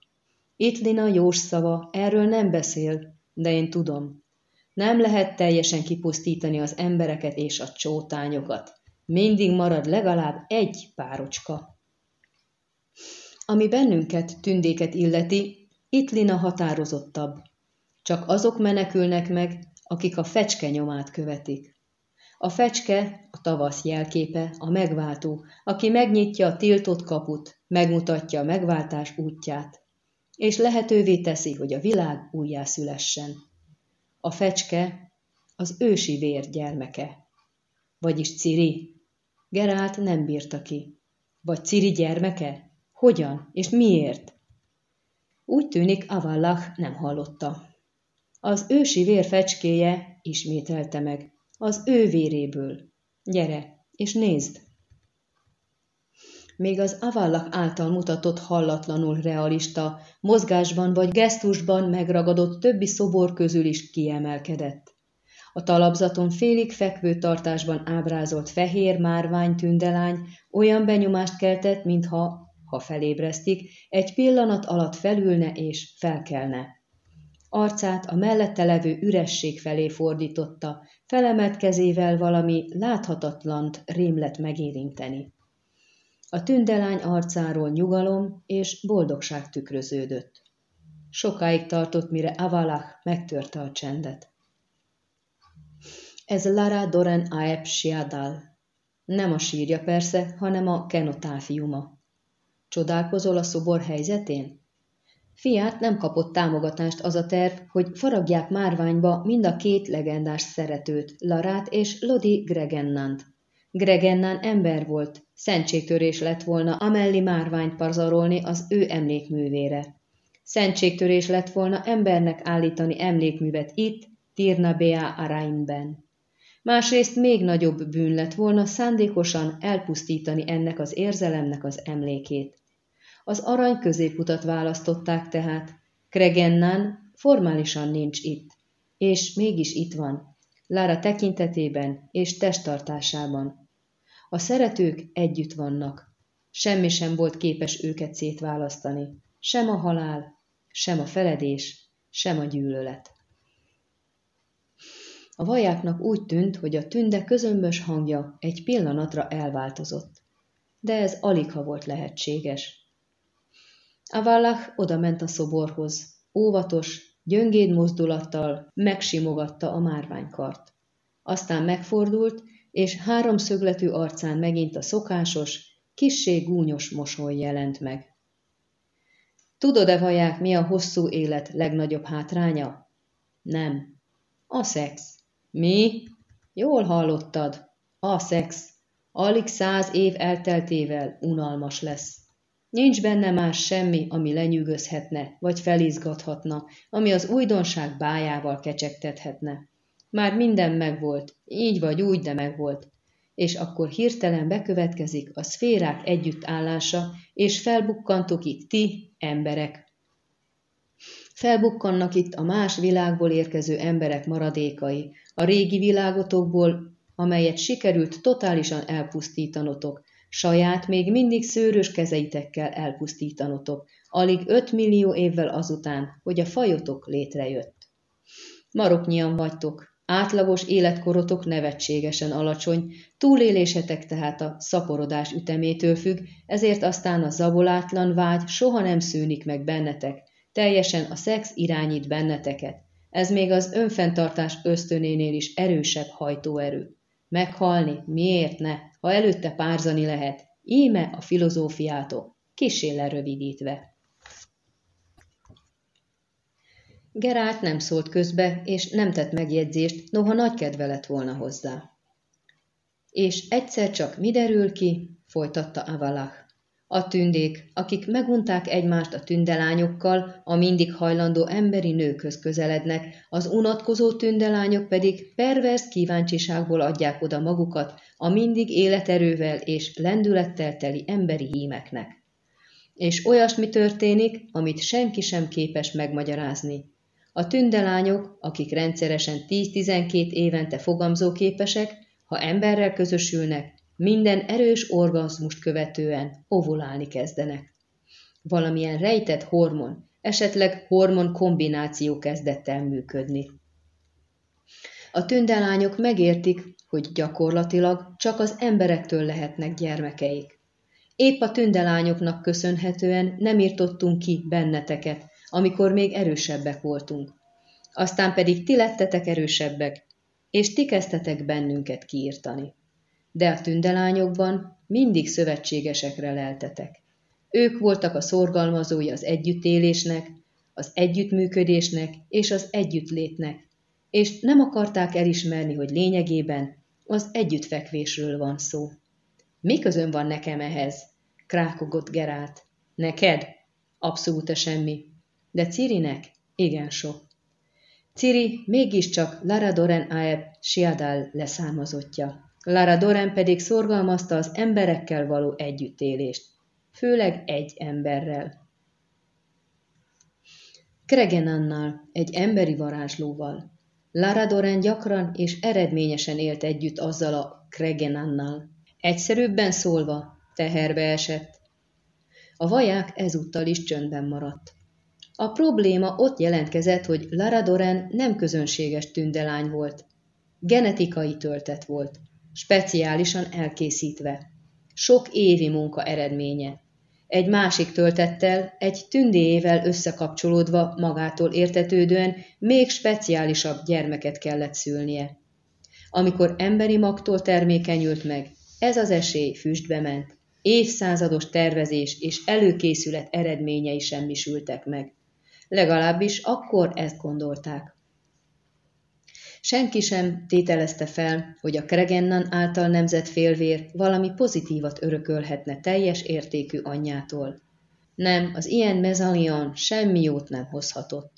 Itt Lina jós szava, erről nem beszél, de én tudom. Nem lehet teljesen kipusztítani az embereket és a csótányokat. Mindig marad legalább egy párocska. Ami bennünket, tündéket illeti, itt Lina határozottabb. Csak azok menekülnek meg, akik a fecske nyomát követik. A fecske, a tavasz jelképe, a megváltó, aki megnyitja a tiltott kaput, megmutatja a megváltás útját és lehetővé teszi, hogy a világ újjászülessen. A fecske az ősi vér gyermeke. Vagyis Ciri. Gerált nem bírta ki. Vagy Ciri gyermeke? Hogyan és miért? Úgy tűnik, Avallach nem hallotta. Az ősi vér fecskéje ismételte meg. Az ő véréből. Gyere, és nézd! Még az Avallak által mutatott hallatlanul realista, mozgásban vagy gesztusban megragadott többi szobor közül is kiemelkedett. A talapzaton félig fekvő tartásban ábrázolt fehér márvány tündelány olyan benyomást keltett, mintha, ha felébresztik, egy pillanat alatt felülne és felkelne. Arcát a mellette levő üresség felé fordította, felemelt kezével valami láthatatlant rémlet megérinteni. A tündelány arcáról nyugalom és boldogság tükröződött. Sokáig tartott, mire Avalach megtörte a csendet. Ez Lara Doren Aep Siadal. Nem a sírja persze, hanem a kenotáfiuma. Csodálkozol a szobor helyzetén? Fiát nem kapott támogatást az a terv, hogy faragják márványba mind a két legendás szeretőt, Larát és Lodi Gregennant. Gregennán ember volt, szentségtörés lett volna amelli márványt pazarolni az ő emlékművére. Szentségtörés lett volna embernek állítani emlékművet itt, Tirna Bea Arainben. Másrészt még nagyobb bűn lett volna szándékosan elpusztítani ennek az érzelemnek az emlékét. Az arany középutat választották tehát. Kregennan formálisan nincs itt, és mégis itt van, Lára tekintetében és testtartásában. A szeretők együtt vannak. Semmi sem volt képes őket szétválasztani. Sem a halál, sem a feledés, sem a gyűlölet. A vajáknak úgy tűnt, hogy a tünde közömbös hangja egy pillanatra elváltozott. De ez alig ha volt lehetséges. Avallach odament a szoborhoz, óvatos, gyöngéd mozdulattal megsimogatta a márványkart. Aztán megfordult, és háromszögletű arcán megint a szokásos, kissé gúnyos mosoly jelent meg. Tudod-e, vaják, mi a hosszú élet legnagyobb hátránya? Nem. A szex. Mi? Jól hallottad. A szex. Alig száz év elteltével unalmas lesz. Nincs benne más semmi, ami lenyűgözhetne, vagy felizgathatna, ami az újdonság bájával kecsegtethetne. Már minden megvolt, így vagy úgy, de megvolt. És akkor hirtelen bekövetkezik a szférák együttállása, és felbukkantok itt ti, emberek. Felbukkannak itt a más világból érkező emberek maradékai, a régi világotokból, amelyet sikerült totálisan elpusztítanotok, saját még mindig szőrös kezeitekkel elpusztítanotok, alig öt millió évvel azután, hogy a fajotok létrejött. Maroknyian vagytok, átlagos életkorotok nevetségesen alacsony, túlélésetek tehát a szaporodás ütemétől függ, ezért aztán a zabolátlan vágy soha nem szűnik meg bennetek, teljesen a szex irányít benneteket. Ez még az önfenntartás ösztönénél is erősebb hajtóerő. Meghalni? Miért ne? Ha előtte párzani lehet. Íme a filozófiátok, kisé lerövidítve. Gerált nem szólt közbe, és nem tett megjegyzést, noha nagy kedve lett volna hozzá. És egyszer csak mi derül ki, folytatta Avalach. A tündék, akik megunták egymást a tündelányokkal, a mindig hajlandó emberi nőkhöz közelednek, az unatkozó tündelányok pedig pervers kíváncsiságból adják oda magukat a mindig életerővel és lendülettel teli emberi hímeknek. És olyasmi történik, amit senki sem képes megmagyarázni. A tündelányok, akik rendszeresen 10-12 évente fogamzóképesek, ha emberrel közösülnek, minden erős orgazmust követően ovulálni kezdenek. Valamilyen rejtett hormon, esetleg hormon kombináció kezdett el működni. A tündelányok megértik, hogy gyakorlatilag csak az emberektől lehetnek gyermekeik. Épp a tündelányoknak köszönhetően nem írtottunk ki benneteket, amikor még erősebbek voltunk. Aztán pedig ti lettetek erősebbek, és ti kezdtetek bennünket kiírtani de a tündelányokban mindig szövetségesekre leltetek. Ők voltak a szorgalmazói az együttélésnek, az együttműködésnek és az együttlétnek, és nem akarták elismerni, hogy lényegében az együttfekvésről van szó. Mi közön van nekem ehhez? krákogott Gerált. Neked? Abszolút semmi. De Cirinek igen sok. Ciri mégiscsak Lara Doren Aeb Siadal leszármazottja. Lara Doren pedig szorgalmazta az emberekkel való együttélést, főleg egy emberrel. Kregenannal, egy emberi varázslóval. Lara Doren gyakran és eredményesen élt együtt azzal a Kregenannal. Egyszerűbben szólva, teherbe esett. A vaják ezúttal is csöndben maradt. A probléma ott jelentkezett, hogy Lara Doren nem közönséges tündelány volt. Genetikai töltet volt speciálisan elkészítve. Sok évi munka eredménye. Egy másik töltettel, egy tündéjével összekapcsolódva magától értetődően még speciálisabb gyermeket kellett szülnie. Amikor emberi magtól termékenyült meg, ez az esély füstbe ment. Évszázados tervezés és előkészület eredményei semmisültek meg. Legalábbis akkor ezt gondolták. Senki sem tételezte fel, hogy a Kregennan által nemzett félvér valami pozitívat örökölhetne teljes értékű anyjától. Nem, az ilyen mezalion semmi jót nem hozhatott.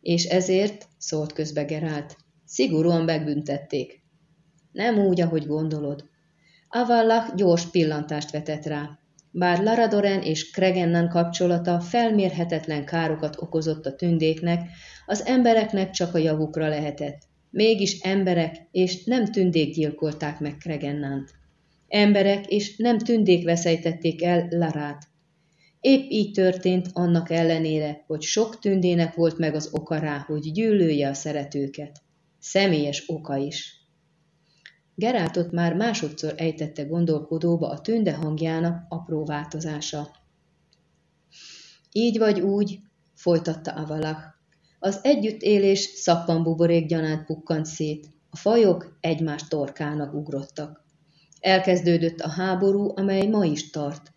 És ezért, szólt közbe Gerált, szigorúan megbüntették. Nem úgy, ahogy gondolod. Avallach gyors pillantást vetett rá. Bár Laradoren és Kregennan kapcsolata felmérhetetlen károkat okozott a tündéknek, az embereknek csak a javukra lehetett. Mégis emberek és nem tündék gyilkolták meg Kregennant. Emberek és nem tündék veszejtették el Larát. Épp így történt annak ellenére, hogy sok tündének volt meg az oka rá, hogy gyűlölje a szeretőket. Személyes oka is. Geráltot már másodszor ejtette gondolkodóba a tünde hangjának apró változása. Így vagy úgy, folytatta Avalach. Az együttélés szappanbuborék gyanánt pukkant szét, a fajok egymás torkának ugrottak. Elkezdődött a háború, amely ma is tart,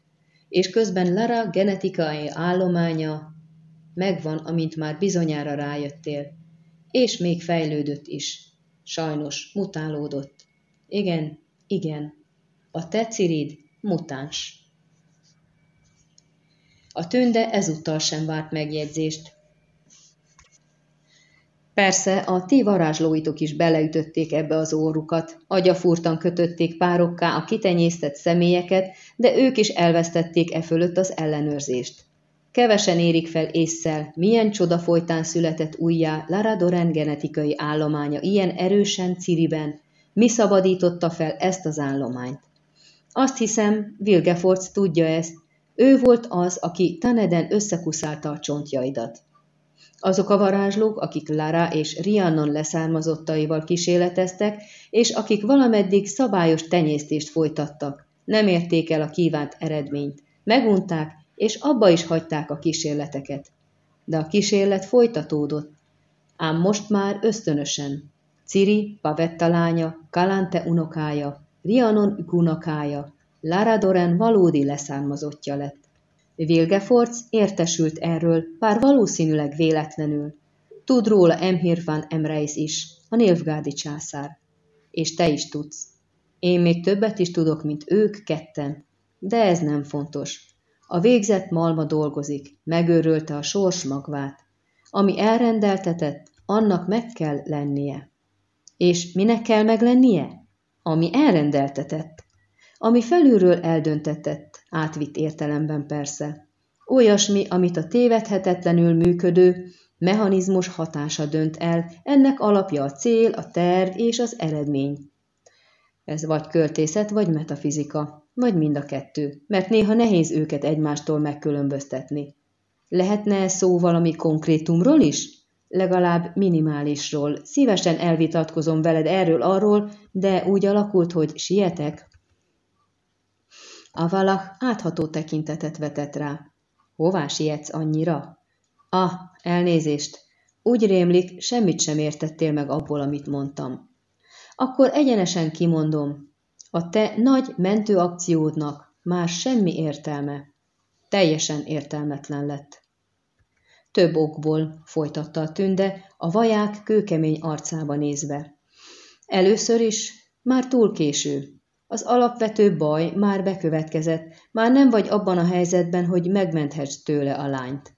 és közben Lara genetikai állománya megvan, amint már bizonyára rájöttél, és még fejlődött is. Sajnos mutálódott. Igen, igen, a te cirid mutáns. A tünde ezúttal sem várt megjegyzést. Persze, a ti varázslóitok is beleütötték ebbe az órukat, agyafúrtan kötötték párokká a kitenyésztett személyeket, de ők is elvesztették e fölött az ellenőrzést. Kevesen érik fel észszel, milyen csoda folytán született újjá Lara Doren genetikai állománya ilyen erősen Ciriben, mi szabadította fel ezt az állományt. Azt hiszem, Vilgefortz tudja ezt, ő volt az, aki Taneden összekuszálta a csontjaidat. Azok a varázslók, akik Lara és Riannon leszármazottaival kísérleteztek, és akik valameddig szabályos tenyésztést folytattak, nem érték el a kívánt eredményt, megunták, és abba is hagyták a kísérleteket. De a kísérlet folytatódott, ám most már ösztönösen. Ciri, Pavetta lánya, Kalante unokája, Rianon unokája, Lara Doren valódi leszármazottja lett. Vilgefortz értesült erről, bár valószínűleg véletlenül. Tud róla Emhir van Emreis is, a Nilfgádi császár. És te is tudsz. Én még többet is tudok, mint ők ketten. De ez nem fontos. A végzett malma dolgozik, megőrölte a sors magvát. Ami elrendeltetett, annak meg kell lennie. És minek kell meglennie? Ami elrendeltetett. Ami felülről eldöntetett, átvitt értelemben persze. Olyasmi, amit a tévedhetetlenül működő, mechanizmus hatása dönt el, ennek alapja a cél, a terv és az eredmény. Ez vagy költészet, vagy metafizika, vagy mind a kettő, mert néha nehéz őket egymástól megkülönböztetni. Lehetne szó valami konkrétumról is? Legalább minimálisról. Szívesen elvitatkozom veled erről-arról, de úgy alakult, hogy sietek. A valach átható tekintetet vetett rá. Hová sietsz annyira? Ah, elnézést. Úgy rémlik, semmit sem értettél meg abból, amit mondtam. Akkor egyenesen kimondom. A te nagy mentőakciódnak már semmi értelme. Teljesen értelmetlen lett. Több okból, folytatta a tünde, a vaják kőkemény arcába nézve. Először is, már túl késő. Az alapvető baj már bekövetkezett, már nem vagy abban a helyzetben, hogy megmenthess tőle a lányt.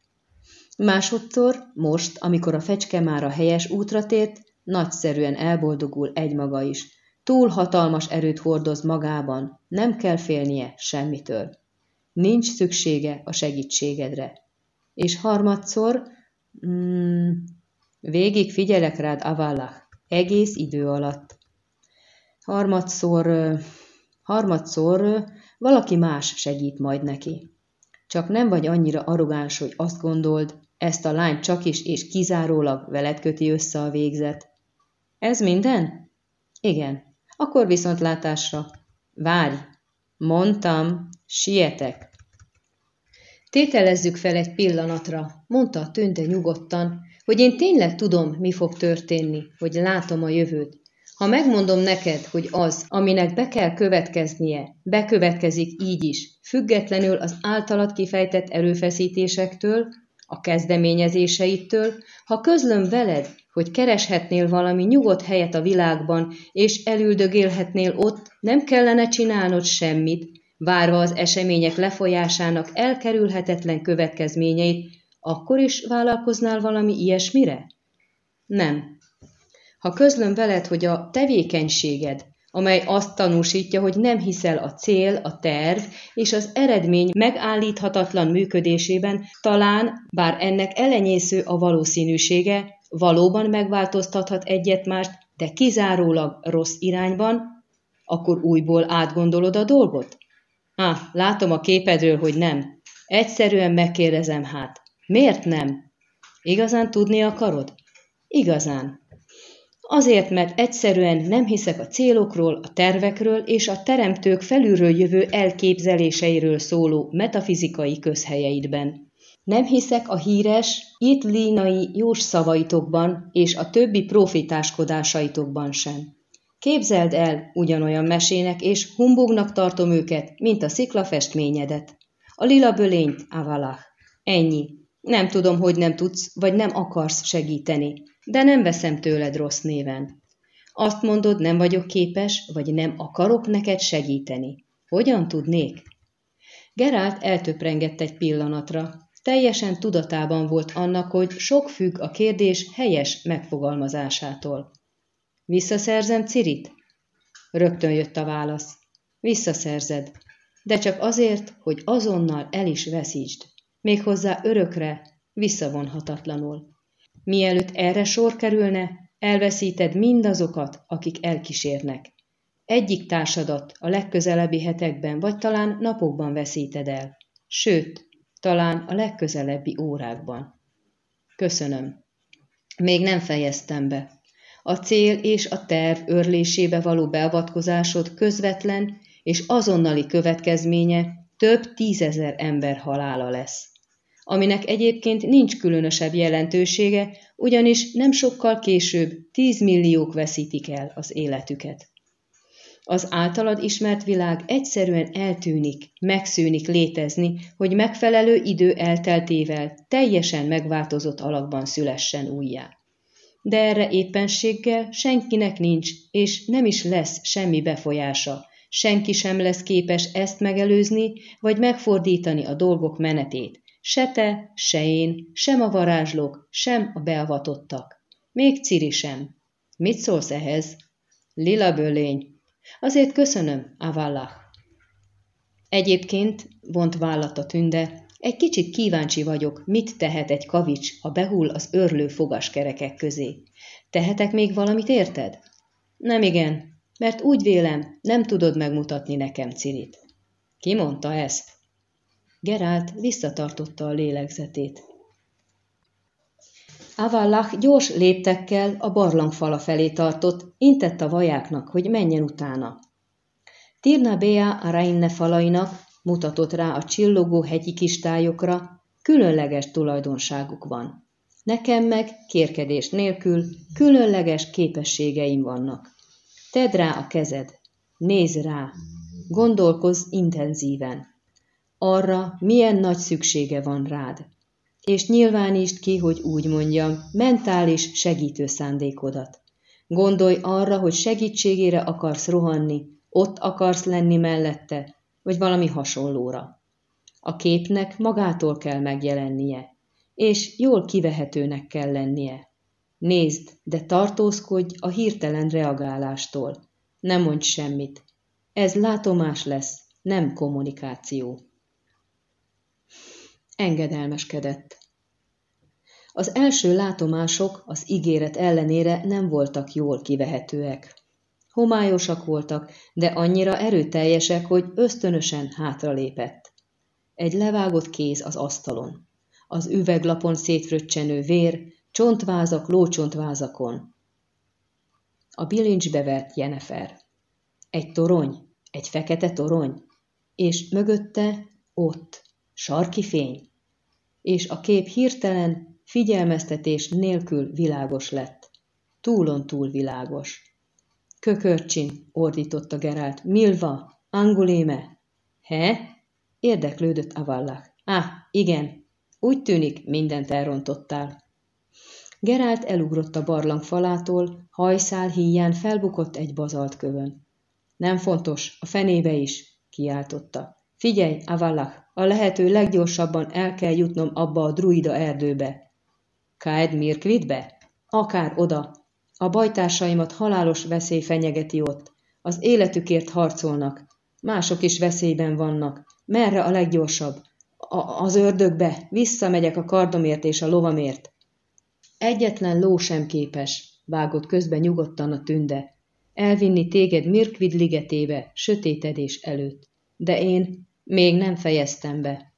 Másodszor, most, amikor a fecske már a helyes útra tért, nagyszerűen elboldogul egymaga is. Túl hatalmas erőt hordoz magában, nem kell félnie semmitől. Nincs szüksége a segítségedre. És harmadszor, mm, végig figyelek rád, Avallach, egész idő alatt. Harmadszor, harmadszor valaki más segít majd neki. Csak nem vagy annyira arrogáns, hogy azt gondold, ezt a lányt csak is és kizárólag veled köti össze a végzet. Ez minden? Igen. Akkor viszontlátásra. Várj! Mondtam, sietek. Tételezzük fel egy pillanatra, mondta a tünde nyugodtan, hogy én tényleg tudom, mi fog történni, hogy látom a jövőt. Ha megmondom neked, hogy az, aminek be kell következnie, bekövetkezik így is, függetlenül az általad kifejtett erőfeszítésektől, a kezdeményezéseitől, ha közlöm veled, hogy kereshetnél valami nyugodt helyet a világban, és elüldögélhetnél ott, nem kellene csinálnod semmit, várva az események lefolyásának elkerülhetetlen következményeit, akkor is vállalkoznál valami ilyesmire? Nem. Ha közlöm veled, hogy a tevékenységed, amely azt tanúsítja, hogy nem hiszel a cél, a terv és az eredmény megállíthatatlan működésében, talán, bár ennek elenyésző a valószínűsége, valóban megváltoztathat egyet-mást, de kizárólag rossz irányban, akkor újból átgondolod a dolgot? Á, látom a képedről, hogy nem. Egyszerűen megkérdezem hát. Miért nem? Igazán tudni akarod? Igazán. Azért, mert egyszerűen nem hiszek a célokról, a tervekről és a teremtők felülről jövő elképzeléseiről szóló metafizikai közhelyeidben. Nem hiszek a híres, itt línai jós szavaitokban és a többi profétáskodásaitokban sem. Képzeld el, ugyanolyan mesének és humbugnak tartom őket, mint a sziklafestményedet. A lila bölényt, Avalach. Ennyi. Nem tudom, hogy nem tudsz, vagy nem akarsz segíteni, de nem veszem tőled rossz néven. Azt mondod, nem vagyok képes, vagy nem akarok neked segíteni. Hogyan tudnék? Gerált eltöprengett egy pillanatra. Teljesen tudatában volt annak, hogy sok függ a kérdés helyes megfogalmazásától. Visszaszerzem Cirit? Rögtön jött a válasz. Visszaszerzed, de csak azért, hogy azonnal el is veszítsd. Méghozzá örökre, visszavonhatatlanul. Mielőtt erre sor kerülne, elveszíted mindazokat, akik elkísérnek. Egyik társadat a legközelebbi hetekben vagy talán napokban veszíted el. Sőt, talán a legközelebbi órákban. Köszönöm. Még nem fejeztem be. A cél és a terv örlésébe való beavatkozásod közvetlen és azonnali következménye több tízezer ember halála lesz aminek egyébként nincs különösebb jelentősége, ugyanis nem sokkal később tízmilliók veszítik el az életüket. Az általad ismert világ egyszerűen eltűnik, megszűnik létezni, hogy megfelelő idő elteltével teljesen megváltozott alakban szülessen újjá. De erre éppenséggel senkinek nincs, és nem is lesz semmi befolyása, senki sem lesz képes ezt megelőzni, vagy megfordítani a dolgok menetét, Se te, se én, sem a varázslók, sem a beavatottak. Még Ciri sem. Mit szólsz ehhez? Lila bölény. Azért köszönöm, Avallah. Egyébként, vont vállat a tünde, egy kicsit kíváncsi vagyok, mit tehet egy kavics, ha behull az örlő fogaskerekek közé. Tehetek még valamit, érted? Nem igen, mert úgy vélem, nem tudod megmutatni nekem Cirit. Ki mondta ezt? Gerált visszatartotta a lélegzetét. Avallach gyors léptekkel a barlangfala felé tartott, intett a vajáknak, hogy menjen utána. Tirna Bea a Rainne falainak mutatott rá a csillogó hegyi kistályokra, különleges tulajdonságuk van. Nekem meg, kérkedés nélkül, különleges képességeim vannak. Tedd rá a kezed, nézz rá, gondolkozz intenzíven arra, milyen nagy szüksége van rád. És nyilvánítsd ki, hogy úgy mondjam, mentális segítő szándékodat. Gondolj arra, hogy segítségére akarsz rohanni, ott akarsz lenni mellette, vagy valami hasonlóra. A képnek magától kell megjelennie, és jól kivehetőnek kell lennie. Nézd, de tartózkodj a hirtelen reagálástól. Nem mondj semmit. Ez látomás lesz, nem kommunikáció. Engedelmeskedett. Az első látomások az ígéret ellenére nem voltak jól kivehetőek. Homályosak voltak, de annyira erőteljesek, hogy ösztönösen hátralépett. Egy levágott kéz az asztalon. Az üveglapon szétfröccsenő vér, csontvázak lócsontvázakon. A bilincsbe vert Jenefer. Egy torony, egy fekete torony, és mögötte ott, sarki fény, és a kép hirtelen, figyelmeztetés nélkül világos lett. Túlon túl világos. Kökörcsin, ordította Gerált. Milva, anguléme. He? Érdeklődött Avallach. Á, igen, úgy tűnik, mindent elrontottál. Gerált elugrott a barlang falától, hajszál híján felbukott egy bazalt kövön. Nem fontos, a fenébe is, kiáltotta. Figyelj, Avallach, a lehető leggyorsabban el kell jutnom abba a druida erdőbe. Kaed Mirkvidbe? Akár oda. A bajtársaimat halálos veszély fenyegeti ott. Az életükért harcolnak. Mások is veszélyben vannak. Merre a leggyorsabb? A az ördögbe. Visszamegyek a kardomért és a lovamért. Egyetlen ló sem képes, vágott közben nyugodtan a tünde. Elvinni téged Mirkvid ligetébe, sötétedés előtt. De én még nem fejeztem be.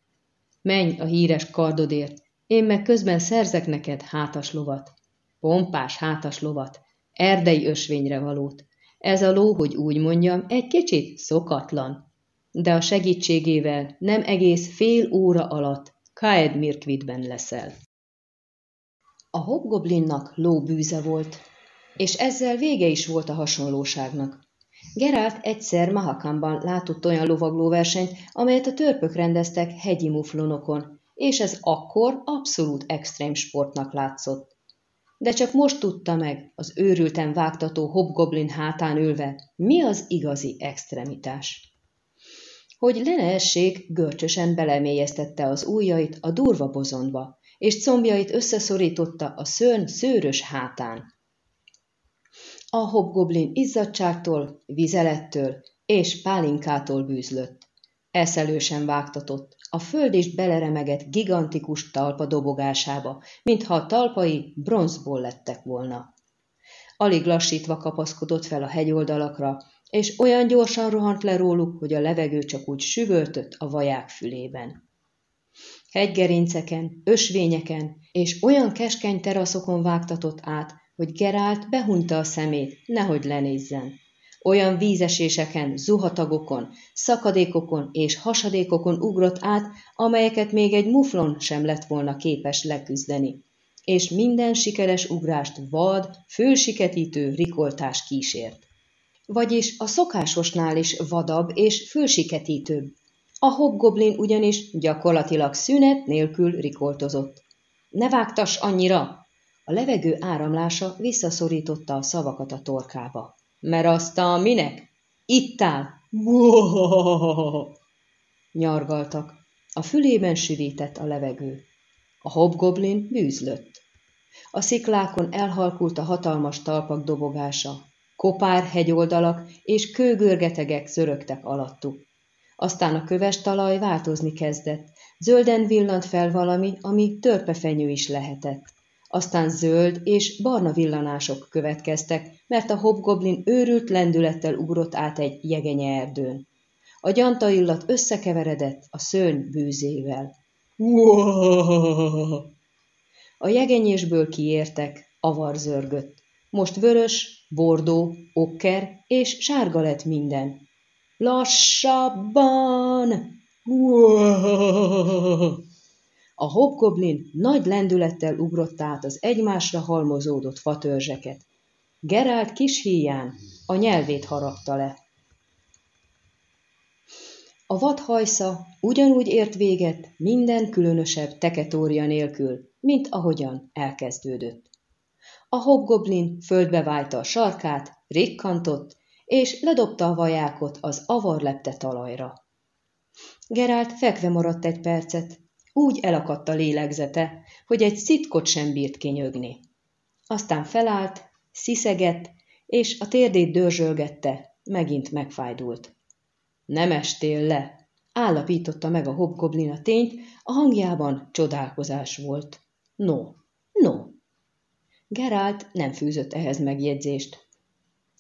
Menj a híres kardodért, én meg közben szerzek neked hátas lovat. Pompás hátas lovat, erdei ösvényre valót. Ez a ló, hogy úgy mondjam, egy kicsit szokatlan. De a segítségével nem egész fél óra alatt Kaed Mirkvidben leszel. A hobgoblinnak lóbűze volt, és ezzel vége is volt a hasonlóságnak. Gerált egyszer Mahakamban látott olyan lovaglóversenyt, amelyet a törpök rendeztek hegyi muflonokon, és ez akkor abszolút extrém sportnak látszott. De csak most tudta meg, az őrülten vágtató hobgoblin hátán ülve, mi az igazi extremitás. Hogy le ne essék, görcsösen belemélyeztette az ujjait a durva bozonba, és combjait összeszorította a szőn szőrös hátán. A hobgoblin izzadságtól, vizelettől és pálinkától bűzlött. Eszelősen vágtatott, a föld is beleremegett gigantikus talpa dobogásába, mintha a talpai bronzból lettek volna. Alig lassítva kapaszkodott fel a hegyoldalakra, és olyan gyorsan rohant le róluk, hogy a levegő csak úgy süvöltött a vaják fülében. Hegygerinceken, ösvényeken és olyan keskeny teraszokon vágtatott át, hogy Gerált behunyta a szemét, nehogy lenézzen. Olyan vízeséseken, zuhatagokon, szakadékokon és hasadékokon ugrott át, amelyeket még egy muflon sem lett volna képes leküzdeni. És minden sikeres ugrást vad, fölsiketítő rikoltás kísért. Vagyis a szokásosnál is vadabb és fölsiketítőbb. A hobgoblin ugyanis gyakorlatilag szünet nélkül rikoltozott. Ne vágtas annyira, a levegő áramlása visszaszorította a szavakat a torkába. Mert azt a minek? Itt áll! Nyargaltak. A fülében sűvített a levegő. A hobgoblin bűzlött. A sziklákon elhalkult a hatalmas talpak dobogása. Kopár hegyoldalak és kőgörgetegek zörögtek alattuk. Aztán a köves talaj változni kezdett. Zölden villant fel valami, ami törpefenyő is lehetett aztán zöld és barna villanások következtek, mert a hobgoblin őrült lendülettel ugrott át egy jegenye erdőn. A gyanta illat összekeveredett a szőny bűzével. A jegenyésből kiértek, avar zörgött. Most vörös, bordó, okker és sárga lett minden. Lassabban! A hobgoblin nagy lendülettel ugrott át az egymásra halmozódott fatörzseket. Gerált kis híján a nyelvét harapta le. A vadhajsza ugyanúgy ért véget minden különösebb teketória nélkül, mint ahogyan elkezdődött. A hobgoblin földbe válta a sarkát, rikkantott, és ledobta a vajákot az avarlepte talajra. Gerált fekve maradt egy percet, úgy elakadt a lélegzete, hogy egy szitkot sem bírt kinyögni. Aztán felállt, sziszegett, és a térdét dörzsölgette, megint megfájdult. Nem estél le, állapította meg a hobgoblin a tényt, a hangjában csodálkozás volt. No, no. Gerált nem fűzött ehhez megjegyzést.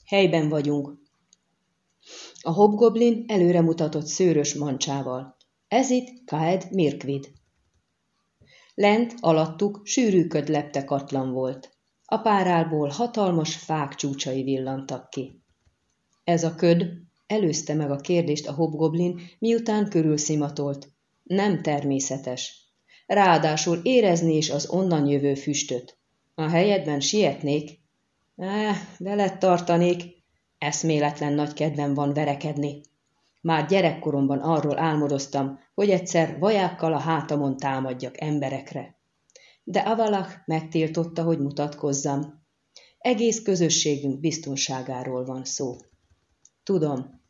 Helyben vagyunk. A hobgoblin előre mutatott szőrös mancsával. Ez itt Kaed Mirkvid. Lent, alattuk sűrű köd lepte katlan volt. A párálból hatalmas fák csúcsai villantak ki. Ez a köd előzte meg a kérdést a hobgoblin, miután körülszimatolt. Nem természetes. Ráadásul érezni is az onnan jövő füstöt. A helyedben sietnék. Eh, veled tartanék. Eszméletlen nagy kedvem van verekedni. Már gyerekkoromban arról álmodoztam, hogy egyszer vajákkal a hátamon támadjak emberekre. De Avalach megtiltotta, hogy mutatkozzam. Egész közösségünk biztonságáról van szó. Tudom.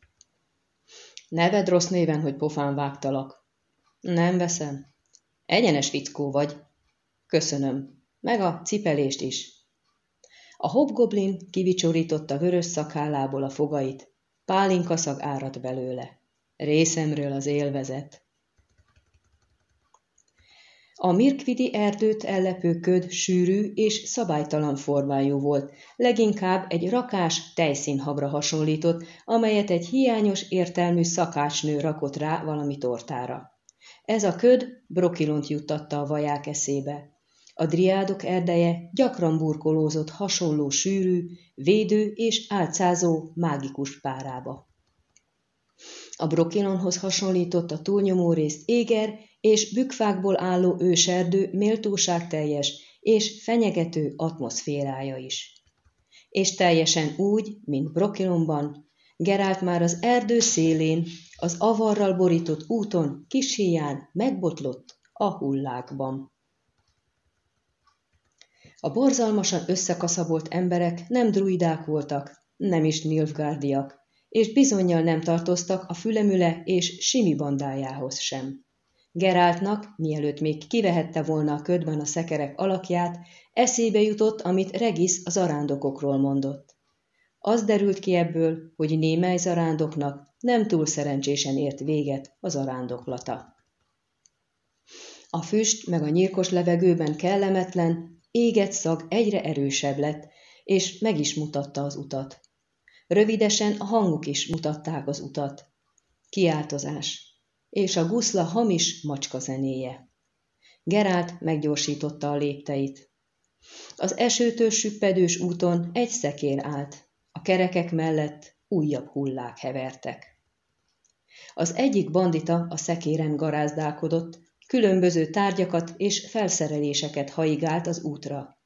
Neved rossz néven, hogy pofán vágtalak. Nem veszem. Egyenes fickó vagy. Köszönöm. Meg a cipelést is. A hobgoblin kivicsorította vörös szakállából a fogait, Pálinkaszag árad belőle. Részemről az élvezet. A mirkvidi erdőt ellepő köd sűrű és szabálytalan formájú volt, leginkább egy rakás tejszínhabra hasonlított, amelyet egy hiányos értelmű szakácsnő rakott rá valami tortára. Ez a köd brokilont juttatta a vaják eszébe. A driádok erdeje gyakran burkolózott hasonló sűrű, védő és álcázó mágikus párába. A brokilonhoz hasonlított a túlnyomó részt éger és bükfákból álló őserdő méltóságteljes és fenyegető atmoszférája is. És teljesen úgy, mint Brokilonban, Gerált már az erdő szélén, az avarral borított úton kis híján megbotlott a hullákban. A borzalmasan összekaszabolt emberek nem druidák voltak, nem is nilfgárdiak, és bizonyal nem tartoztak a fülemüle és simi bandájához sem. Geráltnak, mielőtt még kivehette volna a ködben a szekerek alakját, eszébe jutott, amit Regis az arándokokról mondott. Az derült ki ebből, hogy némely zarándoknak nem túl szerencsésen ért véget az arándoklata. A füst meg a nyírkos levegőben kellemetlen, éget szag egyre erősebb lett, és meg is mutatta az utat. Rövidesen a hangok is mutatták az utat. Kiáltozás, és a guszla hamis macska zenéje. Gerált meggyorsította a lépteit. Az esőtől süppedős úton egy szekér állt, a kerekek mellett újabb hullák hevertek. Az egyik bandita a szekéren garázdálkodott, különböző tárgyakat és felszereléseket haigált az útra.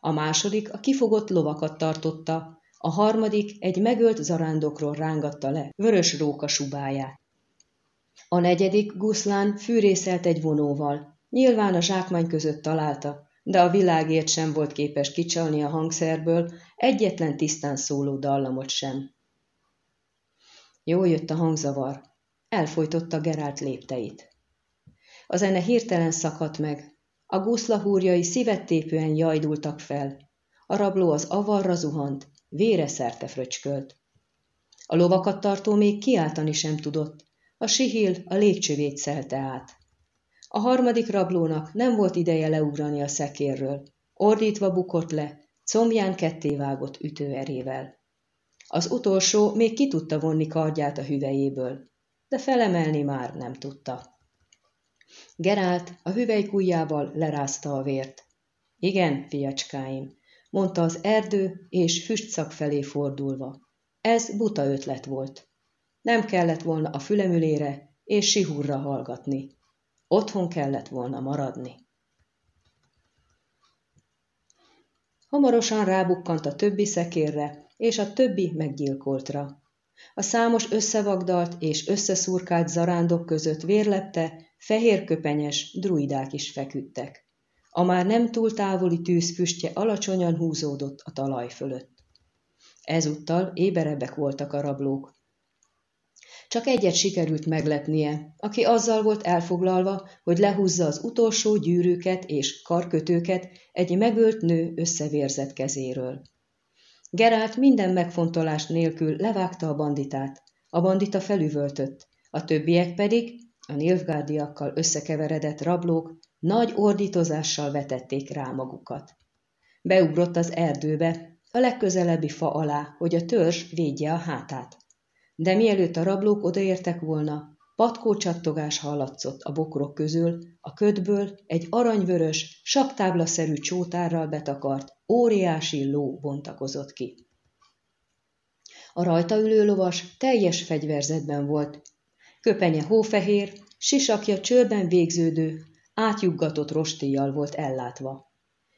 A második a kifogott lovakat tartotta, a harmadik egy megölt zarándokról rángatta le vörös róka subáját. A negyedik guszlán fűrészelt egy vonóval. Nyilván a zsákmány között találta, de a világért sem volt képes kicsalni a hangszerből egyetlen tisztán szóló dallamot sem. Jó jött a hangzavar. Elfolytotta Gerált lépteit. A zene hirtelen szakadt meg. A guszla húrjai szívettépően jajdultak fel. A rabló az avarra zuhant, vére szerte fröcskölt. A lovakat tartó még kiáltani sem tudott, a sihil a légcsövét szelte át. A harmadik rablónak nem volt ideje leugrani a szekérről. Ordítva bukott le, combján kettévágott ütőerével. Az utolsó még ki tudta vonni kardját a hüvelyéből, de felemelni már nem tudta. Gerált a hüvelykujjával lerázta a vért. Igen, fiacskáim, mondta az erdő és füstszak felé fordulva. Ez buta ötlet volt. Nem kellett volna a fülemülére és sihurra hallgatni. Otthon kellett volna maradni. Hamarosan rábukkant a többi szekérre és a többi meggyilkoltra. A számos összevagdalt és összeszurkált zarándok között vérlepte, fehérköpenyes druidák is feküdtek. A már nem túl távoli tűz füstje alacsonyan húzódott a talaj fölött. Ezúttal éberebbek voltak a rablók, csak egyet sikerült meglepnie, aki azzal volt elfoglalva, hogy lehúzza az utolsó gyűrűket és karkötőket egy megölt nő összevérzett kezéről. Gerált minden megfontolást nélkül levágta a banditát. A bandita felüvöltött, a többiek pedig, a nilfgárdiakkal összekeveredett rablók, nagy ordítozással vetették rá magukat. Beugrott az erdőbe, a legközelebbi fa alá, hogy a törzs védje a hátát de mielőtt a rablók odaértek volna, patkó csattogás hallatszott a bokrok közül, a ködből egy aranyvörös, saktáblaszerű csótárral betakart, óriási ló bontakozott ki. A rajta ülő lovas teljes fegyverzetben volt. Köpenye hófehér, sisakja csőrben végződő, átjuggatott rostéjjal volt ellátva.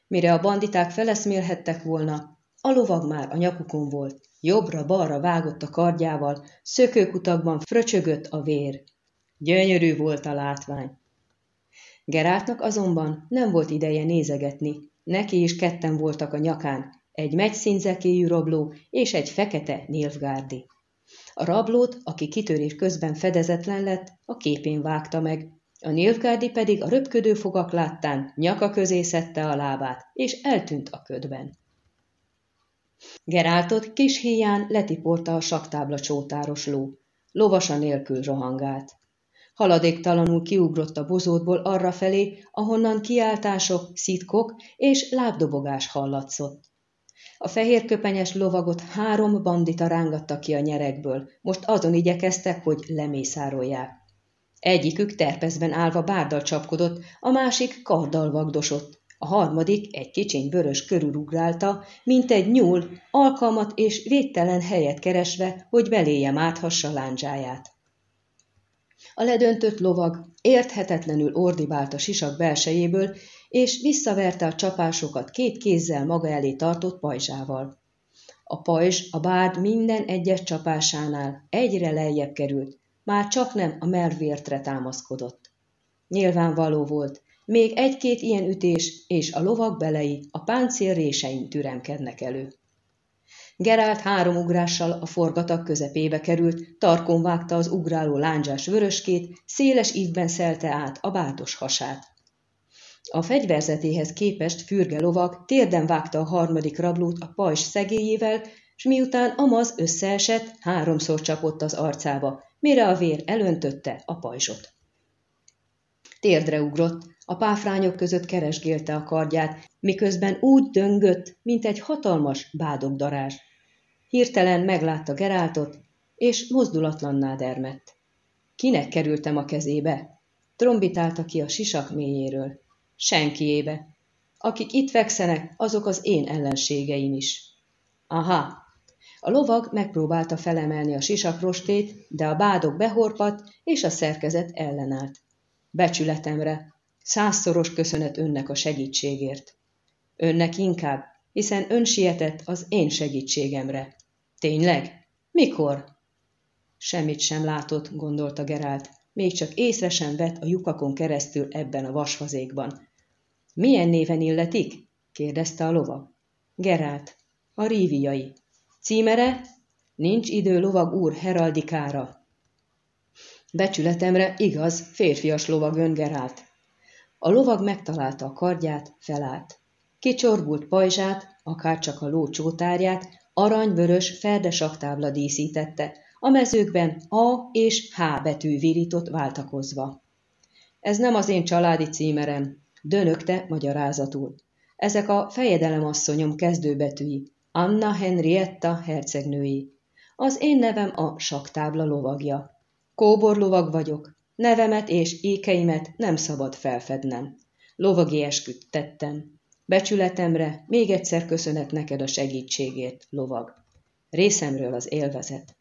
Mire a banditák feleszmélhettek volna, a lovag már a nyakukon volt, Jobbra-balra vágott a kardjával, szökőkutakban fröcsögött a vér. Gyönyörű volt a látvány. Geráltnak azonban nem volt ideje nézegetni, neki is ketten voltak a nyakán, egy megyszínzekéjű rabló és egy fekete nilfgárdi. A rablót, aki kitörés közben fedezetlen lett, a képén vágta meg, a nilfgárdi pedig a röpködő fogak láttán nyaka közé szedte a lábát, és eltűnt a ködben. Geráltot kis híján letiporta a saktábla csótáros ló. Lovasa nélkül rohangált. Haladéktalanul kiugrott a bozótból arra felé, ahonnan kiáltások, szitkok és lábdobogás hallatszott. A fehérköpenyes lovagot három bandita rángatta ki a nyerekből, most azon igyekeztek, hogy lemészárolják. Egyikük terpezben állva bárdal csapkodott, a másik karddal vagdosott, a harmadik egy kicsiny vörös körülugrálta, mint egy nyúl, alkalmat és védtelen helyet keresve, hogy beléje máthassa lándzsáját. A ledöntött lovag érthetetlenül ordibált a sisak belsejéből, és visszaverte a csapásokat két kézzel maga elé tartott pajzsával. A pajzs a bárd minden egyes csapásánál egyre lejjebb került, már csak nem a mervértre támaszkodott. Nyilvánvaló volt, még egy-két ilyen ütés, és a lovak belei a páncél résein türemkednek elő. Gerált három ugrással a forgatak közepébe került, tarkon vágta az ugráló lándzsás vöröskét, széles ívben szelte át a bátos hasát. A fegyverzetéhez képest fürge lovag térden vágta a harmadik rablót a pajzs szegélyével, s miután Amaz összeesett, háromszor csapott az arcába, mire a vér elöntötte a pajzsot. Térdre ugrott, a páfrányok között keresgélte a kardját, miközben úgy döngött, mint egy hatalmas bádogdarázs. Hirtelen meglátta Geráltot, és mozdulatlanná dermett. Kinek kerültem a kezébe? Trombitálta ki a sisak mélyéről. Senkiébe. Akik itt fekszenek, azok az én ellenségeim is. Aha, a lovag megpróbálta felemelni a sisakrostét, de a bádok behorpat, és a szerkezet ellenállt. Becsületemre, százszoros köszönet önnek a segítségért. Önnek inkább, hiszen ön sietett az én segítségemre. Tényleg? Mikor? Semmit sem látott, gondolta Gerált, még csak észre sem vett a lyukakon keresztül ebben a vasfazékban. Milyen néven illetik? kérdezte a lova. Gerált, a ríviai. Címere? Nincs idő lovag úr heraldikára. Becsületemre igaz, férfias lovag öngerált. A lovag megtalálta a kardját, felállt. Kicsorbult pajzsát, akárcsak a ló csótárját, aranyvörös ferdesaktábla díszítette, a mezőkben A és H betű virított váltakozva. Ez nem az én családi címerem, dönökte magyarázatul. Ezek a fejedelemasszonyom kezdőbetűi, Anna Henrietta hercegnői. Az én nevem a saktábla lovagja. Kóbor lovag vagyok, nevemet és ékeimet nem szabad felfednem. Lovagi esküt tettem. Becsületemre még egyszer köszönet neked a segítségért, lovag. Részemről az élvezet.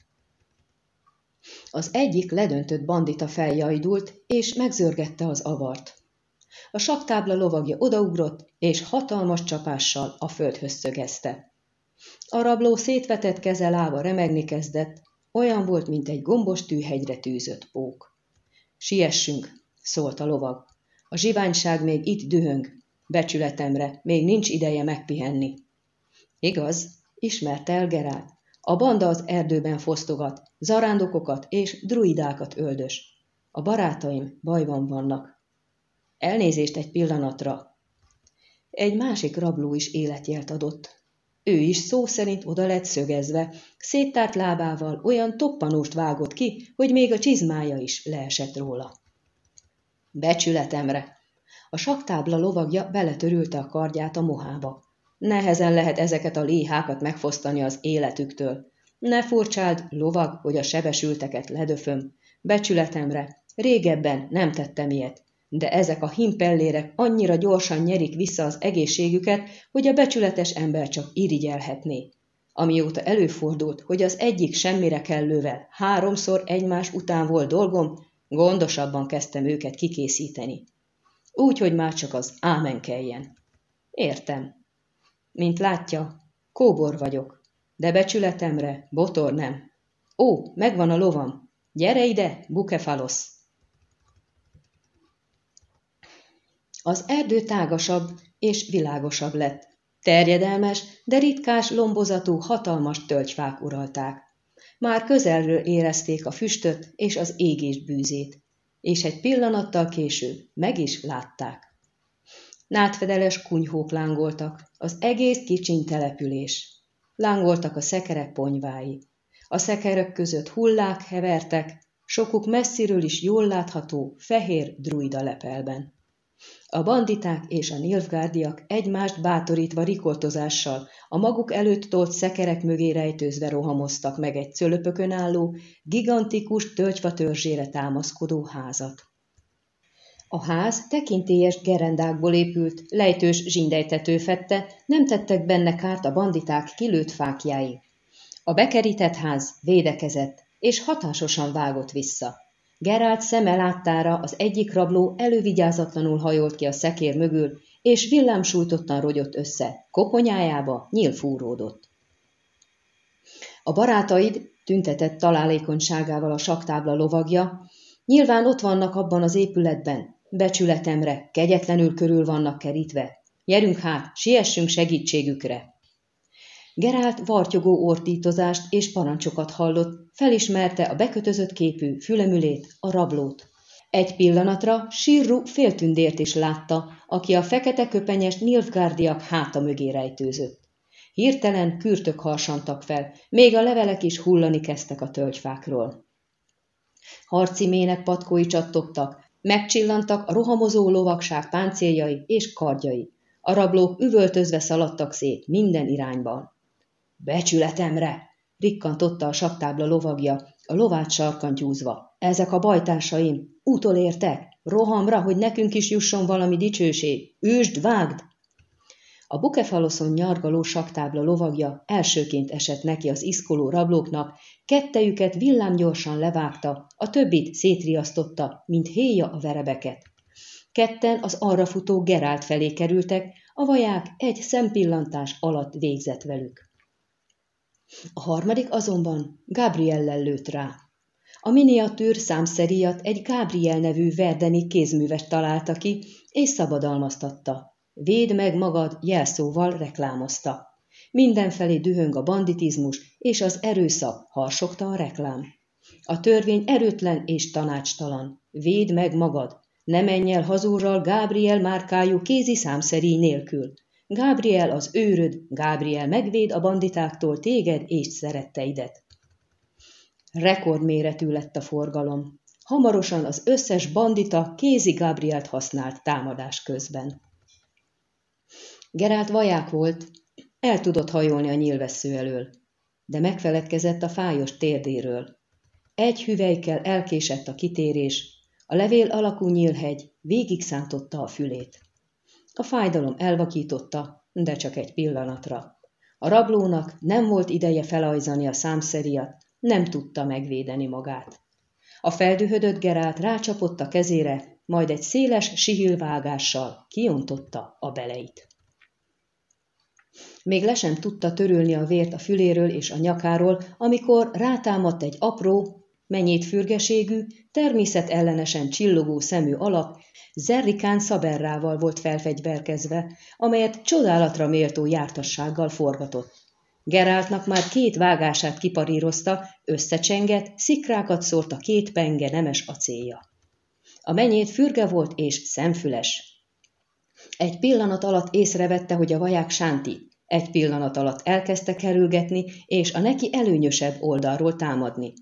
Az egyik ledöntött bandita feljajdult, és megzörgette az avart. A saktábla lovagja odaugrott, és hatalmas csapással a földhöz szögezte. A rabló szétvetett keze lába remegni kezdett, olyan volt, mint egy gombos tűhegyre tűzött pók. Siessünk, szólt a lovag. A zsiványság még itt dühöng. Becsületemre, még nincs ideje megpihenni. Igaz, ismerte el Gerát. A banda az erdőben fosztogat, zarándokokat és druidákat öldös. A barátaim bajban vannak. Elnézést egy pillanatra. Egy másik rabló is életjelt adott. Ő is szó szerint oda lett szögezve, széttárt lábával olyan toppanóst vágott ki, hogy még a csizmája is leesett róla. Becsületemre! A saktábla lovagja beletörülte a kardját a mohába. Nehezen lehet ezeket a léhákat megfosztani az életüktől. Ne furcsáld, lovag, hogy a sebesülteket ledöföm. Becsületemre, régebben nem tettem ilyet de ezek a himpellérek annyira gyorsan nyerik vissza az egészségüket, hogy a becsületes ember csak irigyelhetné. Amióta előfordult, hogy az egyik semmire kellővel háromszor egymás után volt dolgom, gondosabban kezdtem őket kikészíteni. Úgy, hogy már csak az ámen kelljen. Értem. Mint látja, kóbor vagyok, de becsületemre botor nem. Ó, megvan a lovam. Gyere ide, Bukefalosz! Az erdő tágasabb és világosabb lett. Terjedelmes, de ritkás lombozatú hatalmas tölgyfák uralták. Már közelről érezték a füstöt és az égés bűzét, és egy pillanattal később meg is látták. Nátfedeles kunyhók lángoltak, az egész kicsiny település. lángoltak a szekerek ponyvái. A szekerek között hullák hevertek, sokuk messziről is jól látható, fehér druida lepelben. A banditák és a nilfgárdiak egymást bátorítva rikoltozással, a maguk előtt tolt szekerek mögé rejtőzve rohamoztak meg egy cölöpökön álló, gigantikus tölgyfa törzsére támaszkodó házat. A ház tekintélyes gerendákból épült, lejtős zsindejtető fette, nem tettek benne kárt a banditák kilőtt fákjái. A bekerített ház védekezett, és hatásosan vágott vissza. Gerált szeme láttára az egyik rabló elővigyázatlanul hajolt ki a szekér mögül, és villámsújtottan rogyott össze, koponyájába nyílfúródott. A barátaid, tüntetett találékonyságával a saktábla lovagja, nyilván ott vannak abban az épületben, becsületemre, kegyetlenül körül vannak kerítve. Gyerünk hát, siessünk segítségükre! Gerált vartyogó ordítozást és parancsokat hallott, felismerte a bekötözött képű fülemülét, a rablót. Egy pillanatra Sirru féltündért is látta, aki a fekete köpenyes Nilfgárdiak háta mögé rejtőzött. Hirtelen kürtök harsantak fel, még a levelek is hullani kezdtek a tölgyfákról. Harci mének patkói csattogtak, megcsillantak a rohamozó lovagság páncéljai és kardjai. A rablók üvöltözve szaladtak szét minden irányban. Becsületemre! rikkantotta a saktábla lovagja, a lovát sarkantyúzva. Ezek a bajtársaim, utolértek, rohamra, hogy nekünk is jusson valami dicsőség. Üsd, vágd! A bukefaloszon nyargaló saktábla lovagja elsőként esett neki az iszkoló rablóknak, kettejüket villámgyorsan levágta, a többit szétriasztotta, mint héja a verebeket. Ketten az arra futó Gerált felé kerültek, a vaják egy szempillantás alatt végzett velük. A harmadik azonban Gabriellel lőtt rá. A miniatűr számszeríjat egy Gabriel nevű verdeni kézműves találta ki, és szabadalmaztatta. Véd meg magad jelszóval reklámozta. Mindenfelé dühöng a banditizmus, és az erőszak, harsogta a reklám. A törvény erőtlen és tanácstalan. Véd meg magad, ne menj el hazúrral Gabriel márkájú kézi számszeríj nélkül. Gabriel az őröd, Gabriel megvéd a banditáktól téged és szeretteidet. Rekordméretű lett a forgalom. Hamarosan az összes bandita kézi Gabrielt használt támadás közben. Gerált vaják volt, el tudott hajolni a nyílvessző elől, de megfeledkezett a fájos térdéről. Egy hüvelykel elkésett a kitérés, a levél alakú nyílhegy végig szántotta a fülét. A fájdalom elvakította, de csak egy pillanatra. A rablónak nem volt ideje felajzani a számszeriat, nem tudta megvédeni magát. A feldühödött Gerált rácsapott a kezére, majd egy széles sihilvágással kiontotta a beleit. Még le sem tudta törülni a vért a füléről és a nyakáról, amikor rátámadt egy apró, mennyét fürgeségű, természetellenesen csillogó szemű alak, Zerrikán szaberrával volt felfegyverkezve, amelyet csodálatra méltó jártassággal forgatott. Geráltnak már két vágását kiparírozta, összecsengett, szikrákat szórt a két penge nemes acélja. A menyét fürge volt és szemfüles. Egy pillanat alatt észrevette, hogy a vaják sánti. Egy pillanat alatt elkezdte kerülgetni, és a neki előnyösebb oldalról támadni.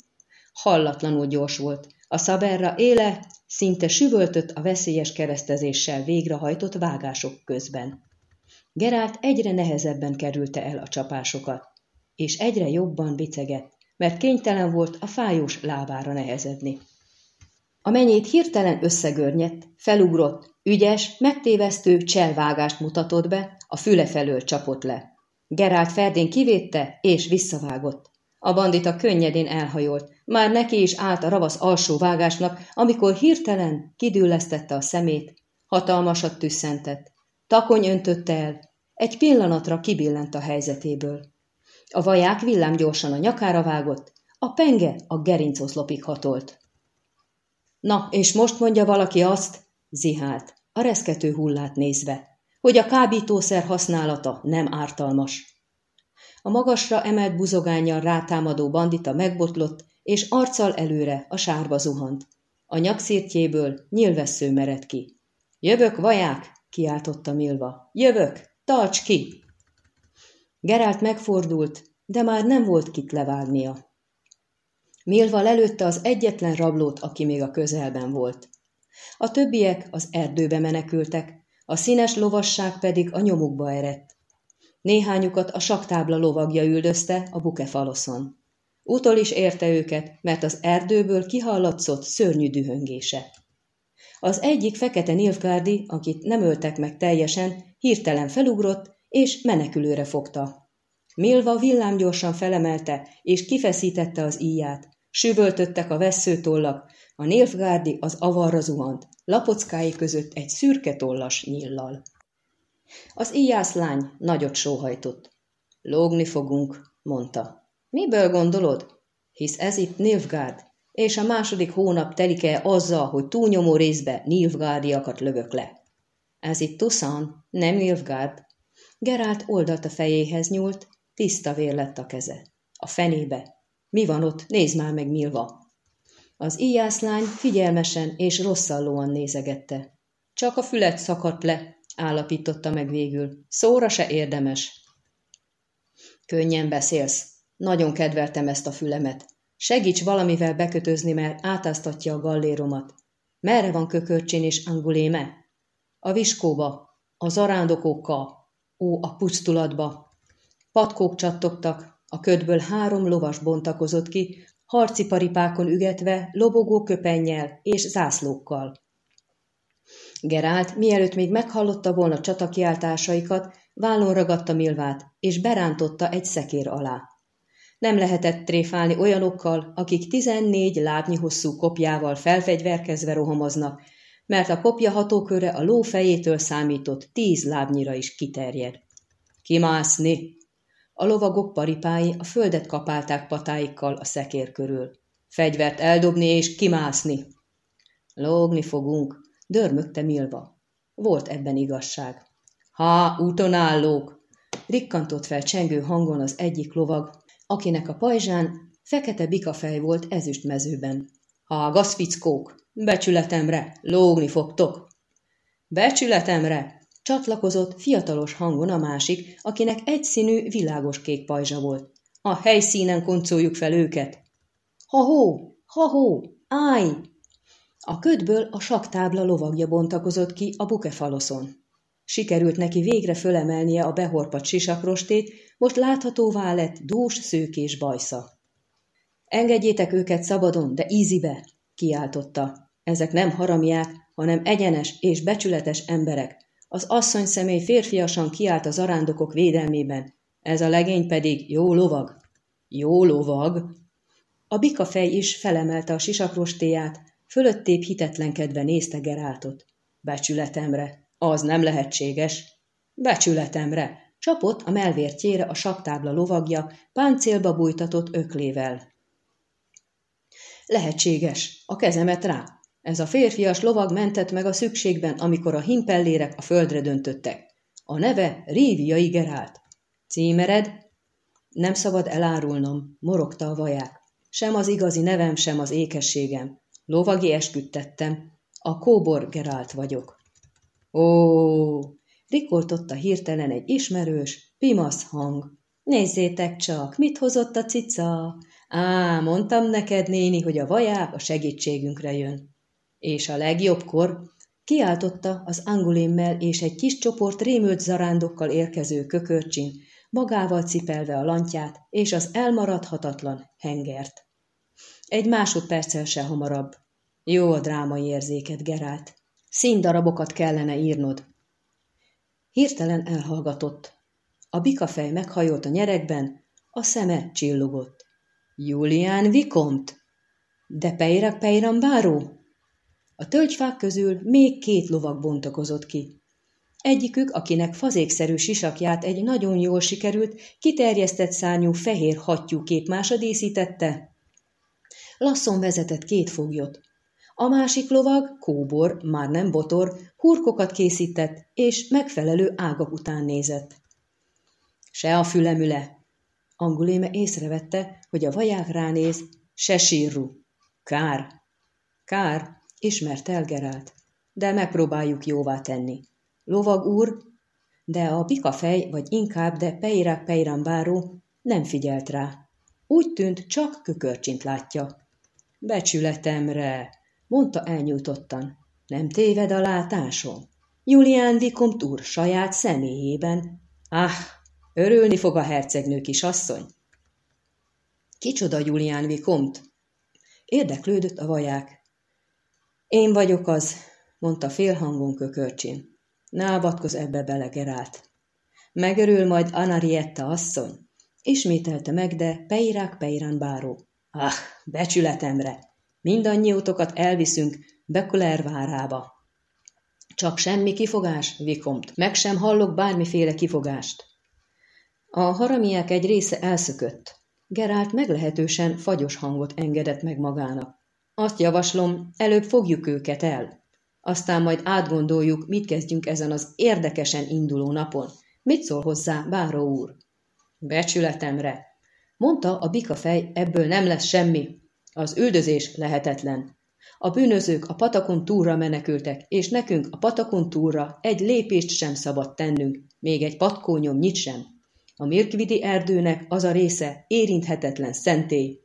Hallatlanul gyors volt. A szaberra éle szinte süvöltött a veszélyes keresztezéssel végrehajtott vágások közben. Gerált egyre nehezebben kerülte el a csapásokat, és egyre jobban bicegett, mert kénytelen volt a fájós lábára nehezedni. A menyét hirtelen összegörnyedt, felugrott, ügyes, megtévesztő cselvágást mutatott be, a füle felől csapott le. Gerált Ferdén kivédte és visszavágott. A bandita könnyedén elhajolt, már neki is állt a ravasz alsó vágásnak, amikor hirtelen kidüllesztette a szemét, hatalmasat tüsszentett. Takony öntötte el, egy pillanatra kibillent a helyzetéből. A vaják villámgyorsan a nyakára vágott, a penge a gerincoszlopig hatolt. Na, és most mondja valaki azt, zihált, a reszkető hullát nézve, hogy a kábítószer használata nem ártalmas. A magasra emelt buzogányjal rátámadó bandita megbotlott, és arccal előre a sárba zuhant. A nyakszírtjéből nyilvessző mered ki. Jövök, vaják! kiáltotta Milva. Jövök! Tarts ki! Gerált megfordult, de már nem volt kit levágnia. Milva lelőtte az egyetlen rablót, aki még a közelben volt. A többiek az erdőbe menekültek, a színes lovasság pedig a nyomukba erett. Néhányukat a saktábla lovagja üldözte a bukefaloszon. Utol is érte őket, mert az erdőből kihallatszott szörnyű dühöngése. Az egyik fekete nilfgárdi, akit nem öltek meg teljesen, hirtelen felugrott, és menekülőre fogta. Milva villámgyorsan felemelte, és kifeszítette az íját. Süvöltöttek a vesszőtollak, a nilfgárdi az avarra zuhant, lapockái között egy szürke tollas nyillal. Az íjászlány nagyot sóhajtott. Lógni fogunk, mondta. Miből gondolod? Hisz ez itt Nilfgaard, és a második hónap telik-e azzal, hogy túlnyomó részbe Nilfgaardiakat lövök le. Ez itt Tuszan, nem Nilfgaard. Gerált oldalt a fejéhez nyúlt, tiszta vér lett a keze. A fenébe. Mi van ott? Nézd már meg, Milva! Az íjászlány figyelmesen és rosszallóan nézegette. Csak a fület szakadt le, állapította meg végül. Szóra se érdemes. Könnyen beszélsz. Nagyon kedveltem ezt a fülemet. Segíts valamivel bekötözni, mert átáztatja a galléromat. Merre van kökörcsén és anguléme? A viskóba, a zarándokókkal, ó, a pusztulatba. Patkók csattogtak, a ködből három lovas bontakozott ki, harci paripákon ügetve, lobogó köpennyel és zászlókkal. Gerált, mielőtt még meghallotta volna csatakiáltásaikat, vállon ragadta Milvát, és berántotta egy szekér alá. Nem lehetett tréfálni olyanokkal, akik tizennégy lábnyi hosszú kopjával felfegyverkezve rohamoznak, mert a kopja hatóköre a ló fejétől számított tíz lábnyira is kiterjed. Kimászni! A lovagok paripái a földet kapálták patáikkal a szekér körül. Fegyvert eldobni és kimászni. Lógni fogunk, dörmögte Milva. Volt ebben igazság. Há, úton állók! Rikkantott fel csengő hangon az egyik lovag, akinek a pajzsán fekete bikafej volt ezüst mezőben. Há, gazfickók! Becsületemre! Lógni fogtok! Becsületemre! Csatlakozott fiatalos hangon a másik, akinek egyszínű, világos kék pajzsa volt. A helyszínen koncoljuk fel őket. Ha-hó! Ha-hó! Állj! A ködből a saktábla lovagja bontakozott ki a bukefaloszon. Sikerült neki végre fölemelnie a behorpat sisakrostét, most láthatóvá lett dús szőkés bajsza. Engedjétek őket szabadon, de ízibe, kiáltotta. Ezek nem haramiák, hanem egyenes és becsületes emberek, az asszony személy férfiasan kiállt az arándokok védelmében, ez a legény pedig jó lovag. Jó lovag? A bikafej is felemelte a sisakrostéját, fölöttébb hitetlenkedve nézte Geráltot. Becsületemre, az nem lehetséges. Becsületemre, csapott a melvértjére a saktábla lovagja, páncélba bújtatott öklével. Lehetséges, a kezemet rá, ez a férfias lovag mentett meg a szükségben, amikor a himpellérek a földre döntöttek. A neve Réviai Gerált. Címered? Nem szabad elárulnom, morogta a vaják. Sem az igazi nevem, sem az ékességem. Lovagi esküdtettem. A Kóbor Gerált vagyok. Ó, rikoltotta hirtelen egy ismerős, pimasz hang. Nézzétek csak, mit hozott a cica? Á, mondtam neked, néni, hogy a vaják a segítségünkre jön és a legjobbkor kiáltotta az angulémmel és egy kis csoport rémült zarándokkal érkező kökörcsin, magával cipelve a lantját és az elmaradhatatlan hengert. Egy másodperccel se hamarabb. Jó a drámai érzéket, Gerált. Színdarabokat kellene írnod. Hirtelen elhallgatott. A bikafej meghajolt a nyerekben, a szeme csillogott. Julián Vikomt? De Peirak Peiram báró? A tölgyfák közül még két lovag bontakozott ki. Egyikük, akinek fazékszerű sisakját egy nagyon jól sikerült, kiterjesztett szárnyú fehér hattyú képmása díszítette, lasszon vezetett két foglyot. A másik lovag, kóbor, már nem botor, hurkokat készített, és megfelelő ágak után nézett. Se a fülemüle. Anguléme észrevette, hogy a vaják ránéz, se sírru. Kár. Kár, ismert el Gerált, de megpróbáljuk jóvá tenni. Lovag úr, de a bikafej, vagy inkább de Peirák Peirambáró nem figyelt rá. Úgy tűnt, csak kökörcsint látja. Becsületemre, mondta elnyújtottan. Nem téved a látásom? Julián Vikomт úr saját személyében. Ah, örülni fog a hercegnő kisasszony. Kicsoda Julián Vikomt? Érdeklődött a vaják. Én vagyok az, mondta félhangon kökörcsin. Ne avatkoz ebbe bele, Gerált. Megörül majd Anarietta asszony, ismételte meg, de Peirák Peirán báró. Ah, becsületemre! Mindannyiótokat elviszünk Bekuler várába. Csak semmi kifogás, Vikomt, meg sem hallok bármiféle kifogást. A haramiák egy része elszökött. Gerált meglehetősen fagyos hangot engedett meg magának. Azt javaslom, előbb fogjuk őket el. Aztán majd átgondoljuk, mit kezdjünk ezen az érdekesen induló napon. Mit szól hozzá, báró úr? Becsületemre, mondta a bikafej, ebből nem lesz semmi. Az üldözés lehetetlen. A bűnözők a patakon túlra menekültek, és nekünk a patakon túlra egy lépést sem szabad tennünk, még egy nyit sem. A Mirkvidi erdőnek az a része érinthetetlen szentély,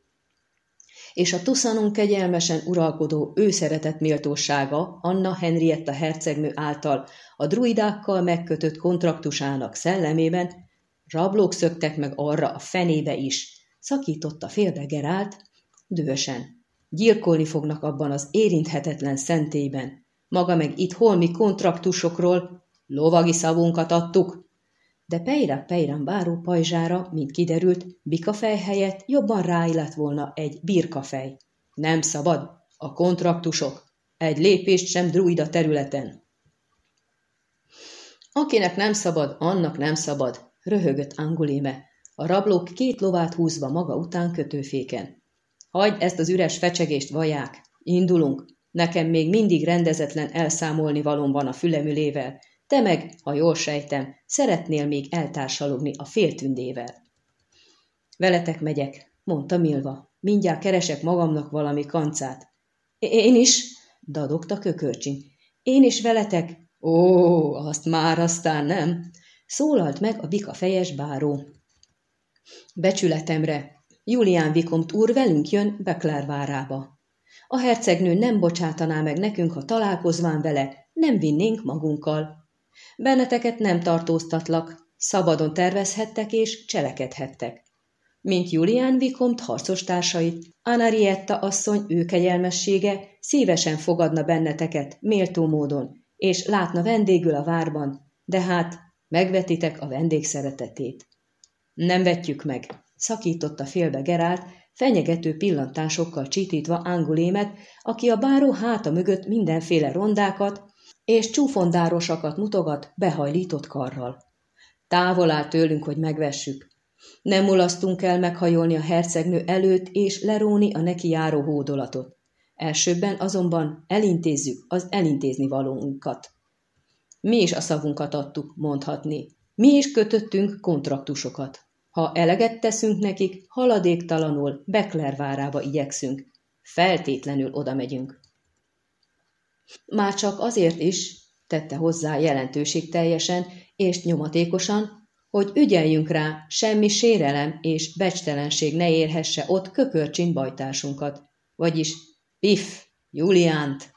és a Tuszanon kegyelmesen uralkodó ő szeretett méltósága Anna Henrietta hercegnő által a druidákkal megkötött kontraktusának szellemében rablók szöktek meg arra a fenébe is, szakította félbe Gerált, dühösen. Gyilkolni fognak abban az érinthetetlen szentélyben. Maga meg itt holmi kontraktusokról lovagi szavunkat adtuk. De Peira Peiran báró pajzsára, mint kiderült, bikafej helyett jobban ráillett volna egy birkafej. Nem szabad, a kontraktusok. Egy lépést sem druida területen. Akinek nem szabad, annak nem szabad, röhögött Angulime, a rablók két lovát húzva maga után kötőféken. Hagyd ezt az üres fecsegést, vaják. Indulunk. Nekem még mindig rendezetlen elszámolni valóm van a fülemülével. Te meg, ha jól sejtem, szeretnél még eltársalogni a féltündével. Veletek megyek, mondta Milva. Mindjárt keresek magamnak valami kancát. Én is, dadogta kökörcsin. Én is veletek? Ó, azt már aztán nem, szólalt meg a bika fejes báró. Becsületemre, Julián Vikomt úr velünk jön Bekler várába. A hercegnő nem bocsátaná meg nekünk, ha találkozván vele, nem vinnénk magunkkal. Benneteket nem tartóztatlak, szabadon tervezhettek és cselekedhettek. Mint Julián Vikomt harcos társait, Anarietta asszony ő kegyelmessége szívesen fogadna benneteket méltó módon, és látna vendégül a várban, de hát megvetitek a vendég szeretetét. Nem vetjük meg, szakította félbe Gerált, fenyegető pillantásokkal csitítva Angulémet, aki a báró háta mögött mindenféle rondákat és csúfondárosakat mutogat behajlított karral. Távol áll tőlünk, hogy megvessük. Nem mulasztunk el meghajolni a hercegnő előtt és leróni a neki járó hódolatot. Elsőbben azonban elintézzük az elintézni valónkat. Mi is a szavunkat adtuk, mondhatni. Mi is kötöttünk kontraktusokat. Ha eleget teszünk nekik, haladéktalanul Bekler várába igyekszünk. Feltétlenül oda megyünk. Már csak azért is, tette hozzá jelentőség teljesen és nyomatékosan, hogy ügyeljünk rá, semmi sérelem és becstelenség ne érhesse ott kökörcsin bajtársunkat, vagyis Piff, Juliánt.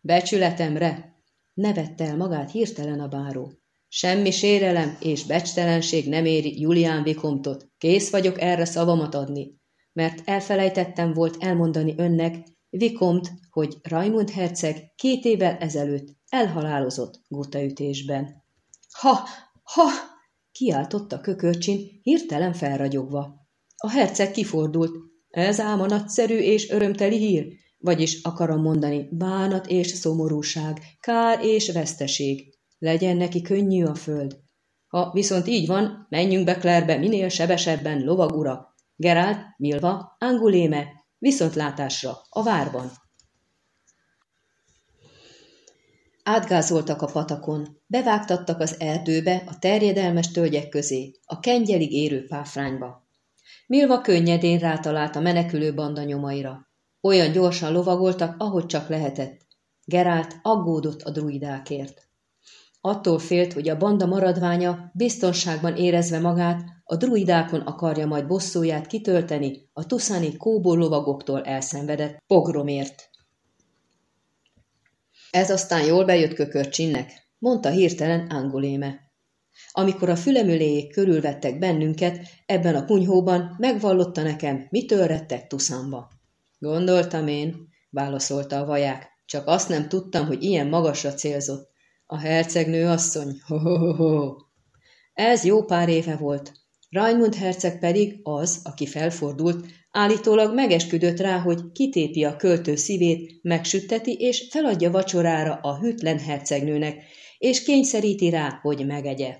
Becsületemre, nevette el magát hirtelen a báró. Semmi sérelem és becstelenség nem éri Julián Vikomtot. Kész vagyok erre szavamat adni, mert elfelejtettem volt elmondani önnek, Vikomt, hogy Raimund herceg két évvel ezelőtt elhalálozott gótaütésben. Ha, ha, kiáltotta kökörcsin, hirtelen felragyogva. A herceg kifordult. Ez ám a nagyszerű és örömteli hír, vagyis akarom mondani, bánat és szomorúság, kár és veszteség. Legyen neki könnyű a föld. Ha viszont így van, menjünk Beklerbe minél sebesebben, lovag ura. Gerált, Milva, Anguléme, viszontlátásra, a várban. Átgázoltak a patakon, bevágtattak az erdőbe, a terjedelmes tölgyek közé, a kengyelig érő páfrányba. Milva könnyedén rátalált a menekülő banda nyomaira. Olyan gyorsan lovagoltak, ahogy csak lehetett. Gerált aggódott a druidákért. Attól félt, hogy a banda maradványa biztonságban érezve magát, a druidákon akarja majd bosszúját kitölteni a tuszani kóbor lovagoktól elszenvedett pogromért. Ez aztán jól bejött kökörcsinnek, mondta hirtelen Anguléme. Amikor a fülemüléjék körülvettek bennünket, ebben a kunyhóban megvallotta nekem, mitől rettek tuszamba. Gondoltam én, válaszolta a vaják, csak azt nem tudtam, hogy ilyen magasra célzott. A hercegnő asszony, ho-ho-ho-ho. Ez jó pár éve volt. Raimund herceg pedig az, aki felfordult, állítólag megesküdött rá, hogy kitépi a költő szívét, megsütteti és feladja vacsorára a hűtlen hercegnőnek, és kényszeríti rá, hogy megegye.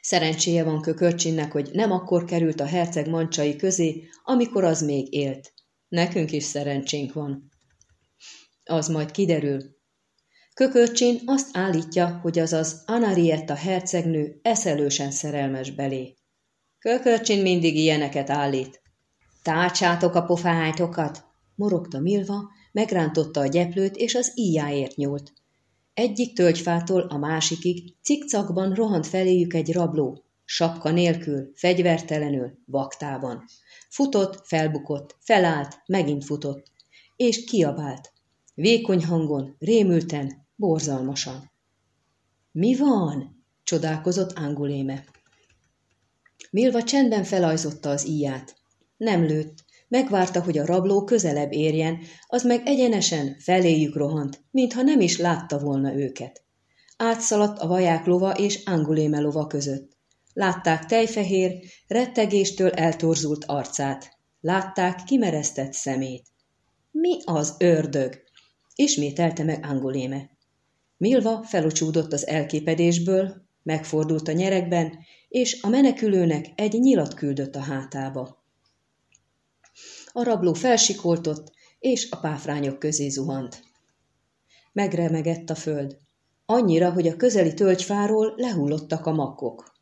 Szerencséje van Kökörcsinnek, hogy nem akkor került a herceg mancsai közé, amikor az még élt. Nekünk is szerencsénk van. Az majd kiderül. Kökörcsin azt állítja, hogy az az Anarietta hercegnő eszelősen szerelmes belé. Kökörcsin mindig ilyeneket állít. Tárcsátok a pofájtokat, morogta Milva, megrántotta a gyeplőt, és az íjáért nyúlt. Egyik tölgyfától a másikig cikcakban rohant feléjük egy rabló, sapka nélkül, fegyvertelenül, vaktában. Futott, felbukott, felállt, megint futott, és kiabált. Vékony hangon, rémülten, borzalmasan. Mi van? csodálkozott Anguléme. Milva csendben felajzotta az íját. Nem lőtt, Megvárta, hogy a rabló közelebb érjen, az meg egyenesen feléjük rohant, mintha nem is látta volna őket. Átszaladt a vaják lova és Anguléme lova között. Látták tejfehér, rettegéstől eltorzult arcát. Látták kimeresztett szemét. Mi az ördög? Ismételte meg Anguléme. Milva felocsúdott az elképedésből, megfordult a nyerekben, és a menekülőnek egy nyilat küldött a hátába. A rabló felsikoltott, és a páfrányok közé zuhant. Megremegett a föld. Annyira, hogy a közeli tölgyfáról lehullottak a makkok.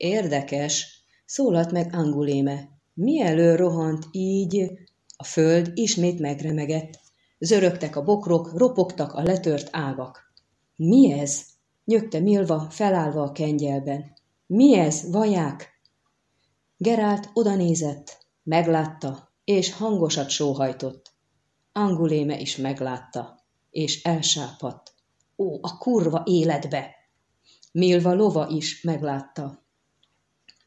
Érdekes, szólalt meg Anguléme. Mielő rohant így, a föld ismét megremegett. Zörögtek a bokrok, ropogtak a letört ágak. Mi ez? nyögte Milva, felállva a kengyelben. Mi ez, vaják? Gerált odanézett, meglátta, és hangosat sóhajtott. Anguléme is meglátta, és elsápadt. Ó, a kurva életbe! Milva lova is meglátta.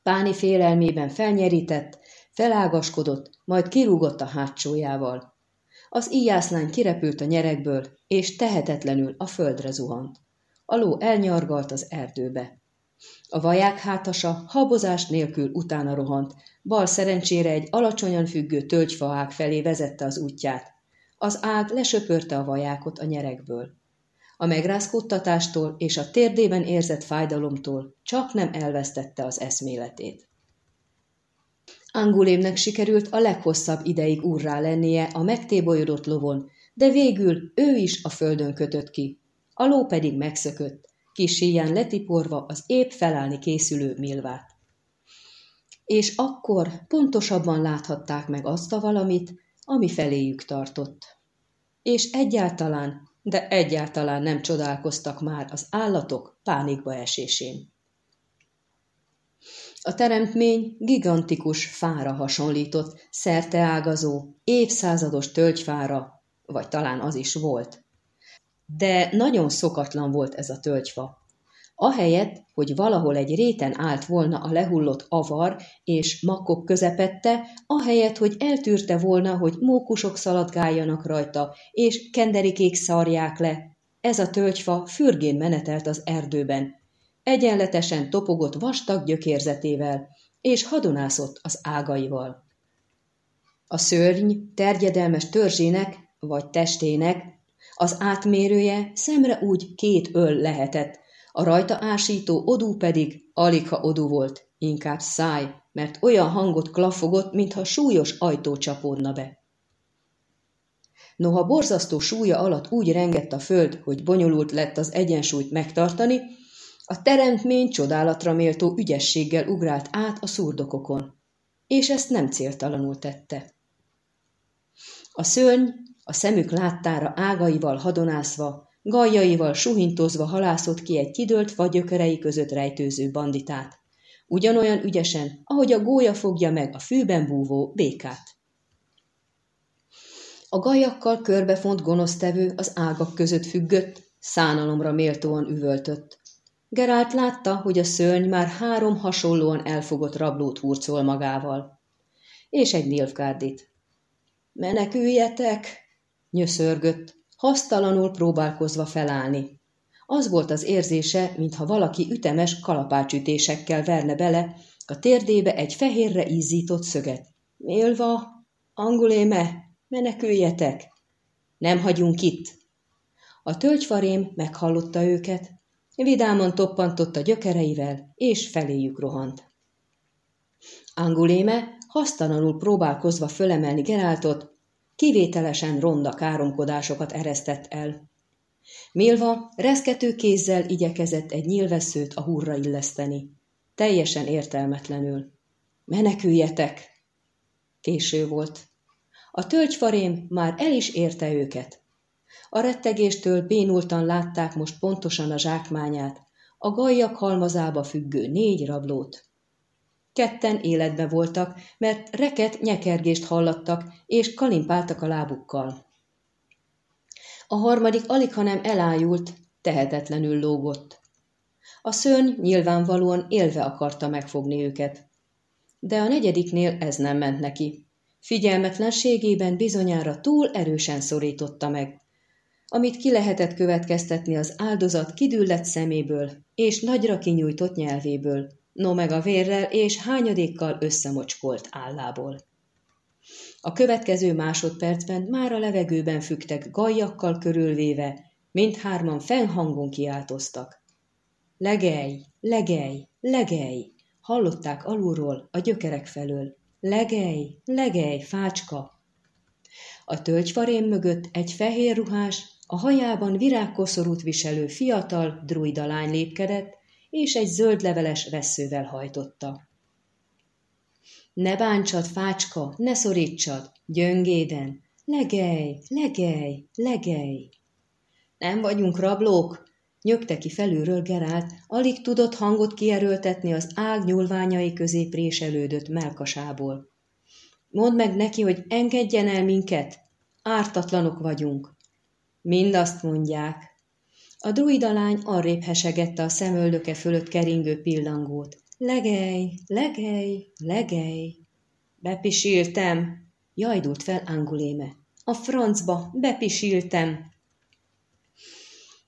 Páni félelmében felnyerített, felágaskodott, majd kirúgott a hátsójával. Az íjászlány kirepült a nyerekből, és tehetetlenül a földre zuhant. A ló elnyargalt az erdőbe. A vaják hátasa habozás nélkül utána rohant, bal szerencsére egy alacsonyan függő tölgyfaág felé vezette az útját. Az ág lesöpörte a vajákot a nyerekből. A megrázkódtatástól és a térdében érzett fájdalomtól csak nem elvesztette az eszméletét. Angulémnek sikerült a leghosszabb ideig urrá lennie a megtébolyodott lovon, de végül ő is a földön kötött ki. A ló pedig megszökött, kis síján letiporva az épp felállni készülő milvát. És akkor pontosabban láthatták meg azt a valamit, ami feléjük tartott. És egyáltalán, de egyáltalán nem csodálkoztak már az állatok pánikba esésén. A teremtmény gigantikus fára hasonlított, szerteágazó, évszázados tölgyfára, vagy talán az is volt. De nagyon szokatlan volt ez a tölgyfa. Ahelyett, hogy valahol egy réten állt volna a lehullott avar és makkok közepette, ahelyett, hogy eltűrte volna, hogy mókusok szaladgáljanak rajta, és kenderikék szarják le, ez a tölgyfa fürgén menetelt az erdőben. Egyenletesen topogott vastag gyökérzetével, és hadonászott az ágaival. A szörny terjedelmes törzsének vagy testének az átmérője szemre úgy két öl lehetett, a rajta ásító odú pedig alig ha odú volt, inkább száj, mert olyan hangot klafogott, mintha súlyos ajtó csapódna be. Noha borzasztó súlya alatt úgy rengett a föld, hogy bonyolult lett az egyensúlyt megtartani, a teremtmény csodálatra méltó ügyességgel ugrált át a szurdokokon, és ezt nem céltalanul tette. A szörny a szemük láttára ágaival hadonászva gajjaival suhintozva halászott ki egy kidőlt fagyökerei között rejtőző banditát. Ugyanolyan ügyesen, ahogy a gólya fogja meg a fűben búvó békát. A gajakkal körbefont gonosztevő az ágak között függött, szánalomra méltóan üvöltött. Gerált látta, hogy a szörny már három hasonlóan elfogott rablót hurcol magával. És egy Nilfgárdit. Meneküljetek! nyöszörgött, hasztalanul próbálkozva felállni. Az volt az érzése, mintha valaki ütemes kalapácsütésekkel verne bele a térdébe egy fehérre izzított szöget. Mélva, anguléme, meneküljetek! Nem hagyunk itt! A tölgyfarém meghallotta őket, vidáman toppantott a gyökereivel, és feléjük rohant. Anguléme hasztalanul próbálkozva fölemelni Geráltot, kivételesen ronda káromkodásokat eresztett el. Milva reszkető kézzel igyekezett egy nyilvesszőt a hurra illeszteni. Teljesen értelmetlenül. Meneküljetek! Késő volt. A tölgyfarém már el is érte őket. A rettegéstől bénultan látták most pontosan a zsákmányát, a gajjak halmazába függő négy rablót. Ketten életbe voltak, mert reket nyekergést hallattak, és kalimpáltak a lábukkal. A harmadik alig, hanem elájult, tehetetlenül lógott. A szörny nyilvánvalóan élve akarta megfogni őket. De a negyediknél ez nem ment neki. Figyelmetlenségében bizonyára túl erősen szorította meg. Amit ki lehetett következtetni az áldozat kidüllett szeméből és nagyra kinyújtott nyelvéből, no meg a vérrel és hányadékkal összemocskolt állából. A következő másodpercben már a levegőben fügtek gajjakkal körülvéve, mindhárman fennhangon kiáltoztak. Legelj, legelj, legelj! Hallották alulról, a gyökerek felől. Legelj, legelj, fácska! A tölgyfarém mögött egy fehér ruhás, a hajában virágkoszorút viselő fiatal druida lány lépkedett, és egy zöld leveles veszővel hajtotta. Ne bántsad, fácska, ne szorítsad, gyöngéden, legelj, legelj, legelj. Nem vagyunk rablók, nyögte ki felülről Gerált, alig tudott hangot kierőltetni az ág nyúlványai közé préselődött melkasából. Mondd meg neki, hogy engedjen el minket, ártatlanok vagyunk. Mind azt mondják. A druidalány arrébb hesegette a szemöldöke fölött keringő pillangót. Legelj, legelj, legelj. Bepisiltem, jajdult fel Anguléme. A francba, bepisiltem.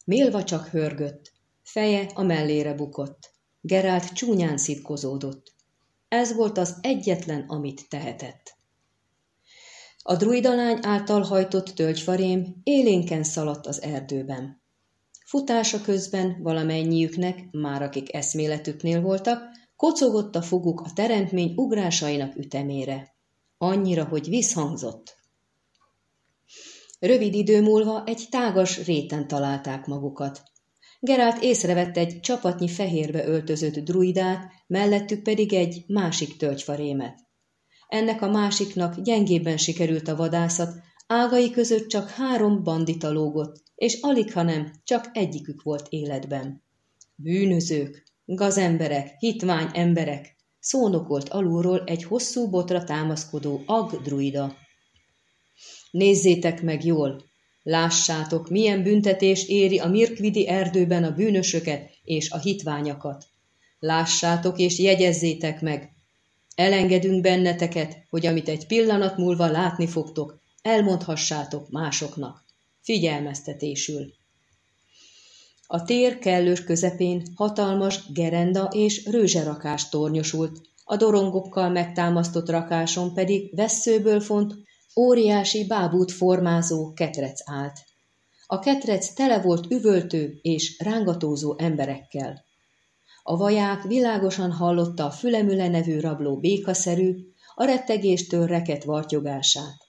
Mélva csak hörgött, feje a mellére bukott. Gerált csúnyán szitkozódott. Ez volt az egyetlen, amit tehetett. A druidalány által hajtott tölgyfarém élénken szaladt az erdőben. Futása közben valamennyiüknek, már akik eszméletüknél voltak, kocogott a foguk a teremtmény ugrásainak ütemére. Annyira, hogy visszhangzott. Rövid idő múlva egy tágas réten találták magukat. Gerált észrevett egy csapatnyi fehérbe öltözött druidát, mellettük pedig egy másik tölgyfarémet. Ennek a másiknak gyengébben sikerült a vadászat, ágai között csak három bandita lógott, és alig, hanem csak egyikük volt életben. Bűnözők, gazemberek, hitvány emberek, szónokolt alulról egy hosszú botra támaszkodó ag-druida. Nézzétek meg jól, lássátok, milyen büntetés éri a Mirkvidi erdőben a bűnösöket és a hitványakat. Lássátok és jegyezzétek meg, elengedünk benneteket, hogy amit egy pillanat múlva látni fogtok, elmondhassátok másoknak. Figyelmeztetésül. A tér kellős közepén hatalmas gerenda és rőzserakás tornyosult, a dorongokkal megtámasztott rakáson pedig vesszőből font, óriási bábút formázó ketrec állt. A ketrec tele volt üvöltő és rángatózó emberekkel. A vaják világosan hallotta a fülemüle nevű rabló békaszerű, a rettegéstől reket vartyogását.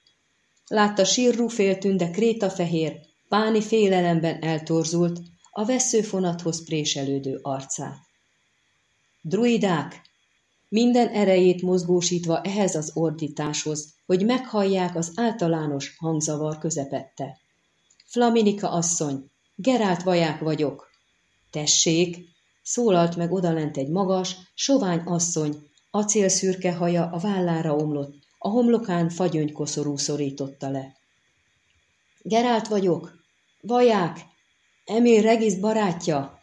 Látta sírrú féltünde krétafehér, páni félelemben eltorzult, a veszőfonathoz préselődő arcát. Druidák! Minden erejét mozgósítva ehhez az ordításhoz, hogy meghallják az általános hangzavar közepette. Flaminika asszony, Gerált vaják vagyok. Tessék, szólalt meg odalent egy magas, sovány asszony, acélszürke haja a vállára omlott, a homlokán fagyöngykoszorú szorította le. Gerált vagyok. Vaják! Emil Regis barátja!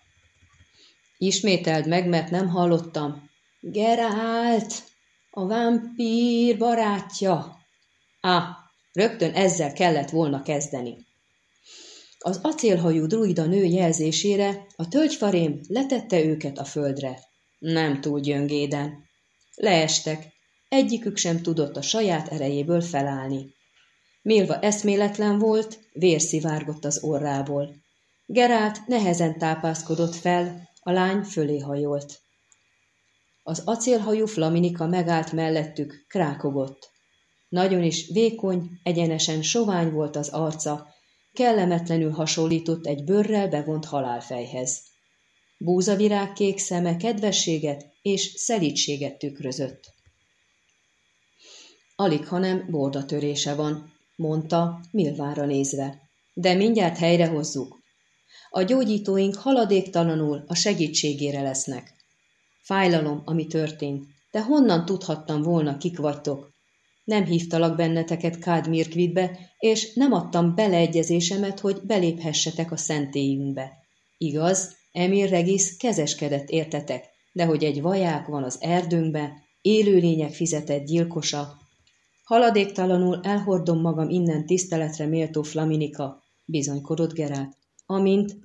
Ismételd meg, mert nem hallottam. Gerált! A vámpír barátja! Á, rögtön ezzel kellett volna kezdeni. Az acélhajú druida nő jelzésére a tölgyfarém letette őket a földre. Nem túl gyöngéden. Leestek, egyikük sem tudott a saját erejéből felállni. Milva eszméletlen volt, vér szivárgott az orrából. Gerált nehezen tápászkodott fel, a lány fölé hajolt. Az acélhajú Flaminika megállt mellettük, krákogott. Nagyon is vékony, egyenesen sovány volt az arca, kellemetlenül hasonlított egy bőrrel bevont halálfejhez. Búzavirágkék szeme kedvességet és szelítséget tükrözött. Alig, hanem bordatörése van, mondta, Milvára nézve. De mindjárt helyrehozzuk. A gyógyítóink haladéktalanul a segítségére lesznek. Fájlalom, ami történt, de honnan tudhattam volna, kik vagytok? Nem hívtalak benneteket Kádmirkvidbe, és nem adtam beleegyezésemet, hogy beléphessetek a szentélyünkbe. Igaz, Emil Regis kezeskedett értetek, de hogy egy vaják van az erdőnkbe, élőlények fizetett gyilkosa, Haladéktalanul elhordom magam innen tiszteletre méltó Flaminika, bizonykodott Gerált, amint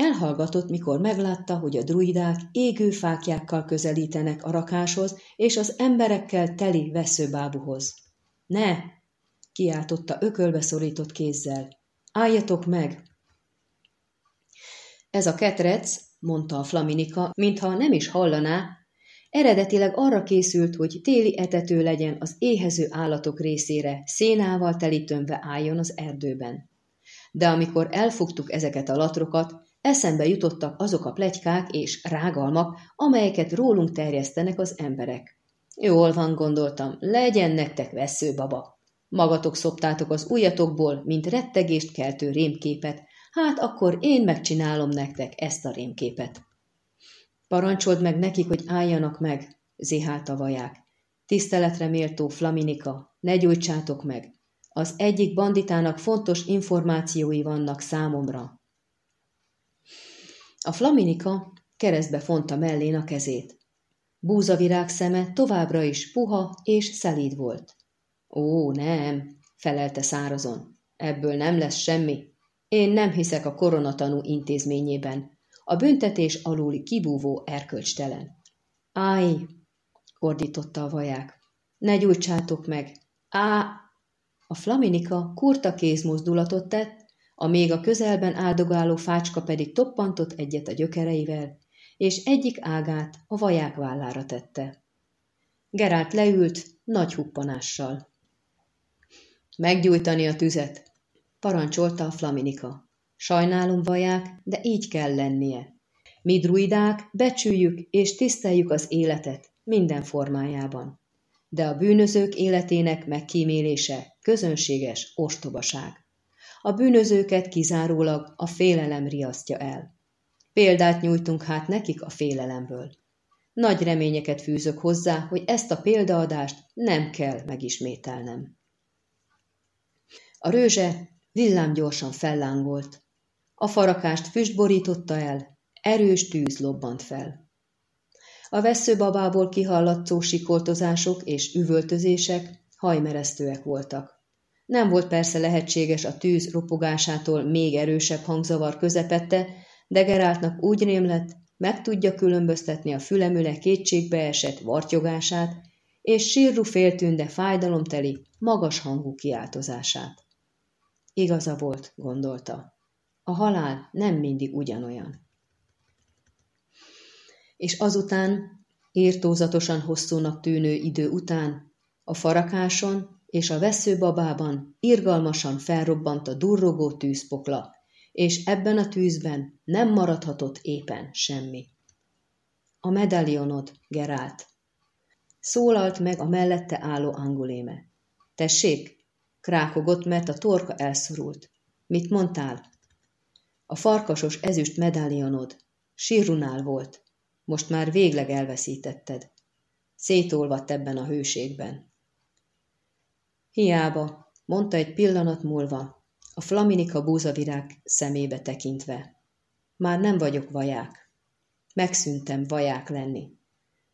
Elhallgatott, mikor meglátta, hogy a druidák égő fákjákkal közelítenek a rakáshoz és az emberekkel teli veszőbábuhoz. Ne! kiáltotta ökölbe szorított kézzel. Álljatok meg! Ez a ketrec, mondta a Flaminika, mintha nem is hallaná, Eredetileg arra készült, hogy téli etető legyen az éhező állatok részére, szénával telítönve álljon az erdőben. De amikor elfogtuk ezeket a latrokat, eszembe jutottak azok a plegykák és rágalmak, amelyeket rólunk terjesztenek az emberek. Jól van, gondoltam, legyen nektek veszőbaba. Magatok szoptátok az ujjatokból, mint rettegést keltő rémképet, hát akkor én megcsinálom nektek ezt a rémképet. Parancsold meg nekik, hogy álljanak meg, zihálta vaják. Tiszteletre méltó Flaminika, ne gyújtsátok meg. Az egyik banditának fontos információi vannak számomra. A Flaminika keresztbe fonta mellén a kezét. Búzavirág szeme továbbra is puha és szelíd volt. Ó, nem, felelte szárazon. Ebből nem lesz semmi. Én nem hiszek a koronatanú intézményében. A büntetés aluli kibúvó erkölcstelen. Áj, ordította a vaják. Ne gyújtsátok meg! Á! A flaminika kurta kézmozdulatot tett, a még a közelben áldogáló fácska pedig toppantott egyet a gyökereivel, és egyik ágát a vaják vállára tette. Gerált leült nagy huppanással. Meggyújtani a tüzet, parancsolta a flaminika. Sajnálom vaják, de így kell lennie. Mi druidák becsüljük és tiszteljük az életet minden formájában. De a bűnözők életének megkímélése közönséges ostobaság. A bűnözőket kizárólag a félelem riasztja el. Példát nyújtunk hát nekik a félelemből. Nagy reményeket fűzök hozzá, hogy ezt a példaadást nem kell megismételnem. A rőzse villámgyorsan fellángolt. A farakást füst borította el, erős tűz lobbant fel. A veszőbabából kihallatszó sikoltozások és üvöltözések hajmeresztőek voltak. Nem volt persze lehetséges a tűz ropogásától még erősebb hangzavar közepette, de Geráltnak úgy rémlett, meg tudja különböztetni a fülemüle kétségbe esett vartyogását, és sírru féltűnde fájdalomteli, magas hangú kiáltozását. Igaza volt, gondolta. A halál nem mindig ugyanolyan. És azután, írtózatosan hosszúnak tűnő idő után, a farakáson és a veszőbabában irgalmasan felrobbant a durrogó tűzpokla, és ebben a tűzben nem maradhatott éppen semmi. A medalionod, Gerált. Szólalt meg a mellette álló anguléme. Tessék, krákogott, mert a torka elszorult. Mit mondtál? A farkasos ezüst medálionod, sírunál volt, most már végleg elveszítetted. Szétolvadt ebben a hőségben. Hiába, mondta egy pillanat múlva, a flaminika búzavirág szemébe tekintve. Már nem vagyok vaják. Megszűntem vaják lenni.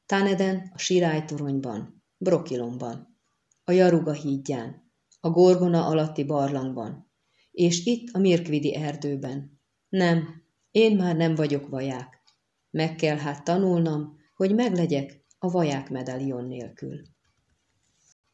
Táneden, a sirálytoronyban, Brokilomban, a Jaruga hídján, a Gorgona alatti barlangban, és itt a Mirkvidi erdőben. Nem, én már nem vagyok vaják. Meg kell hát tanulnom, hogy meglegyek a vaják medalion nélkül.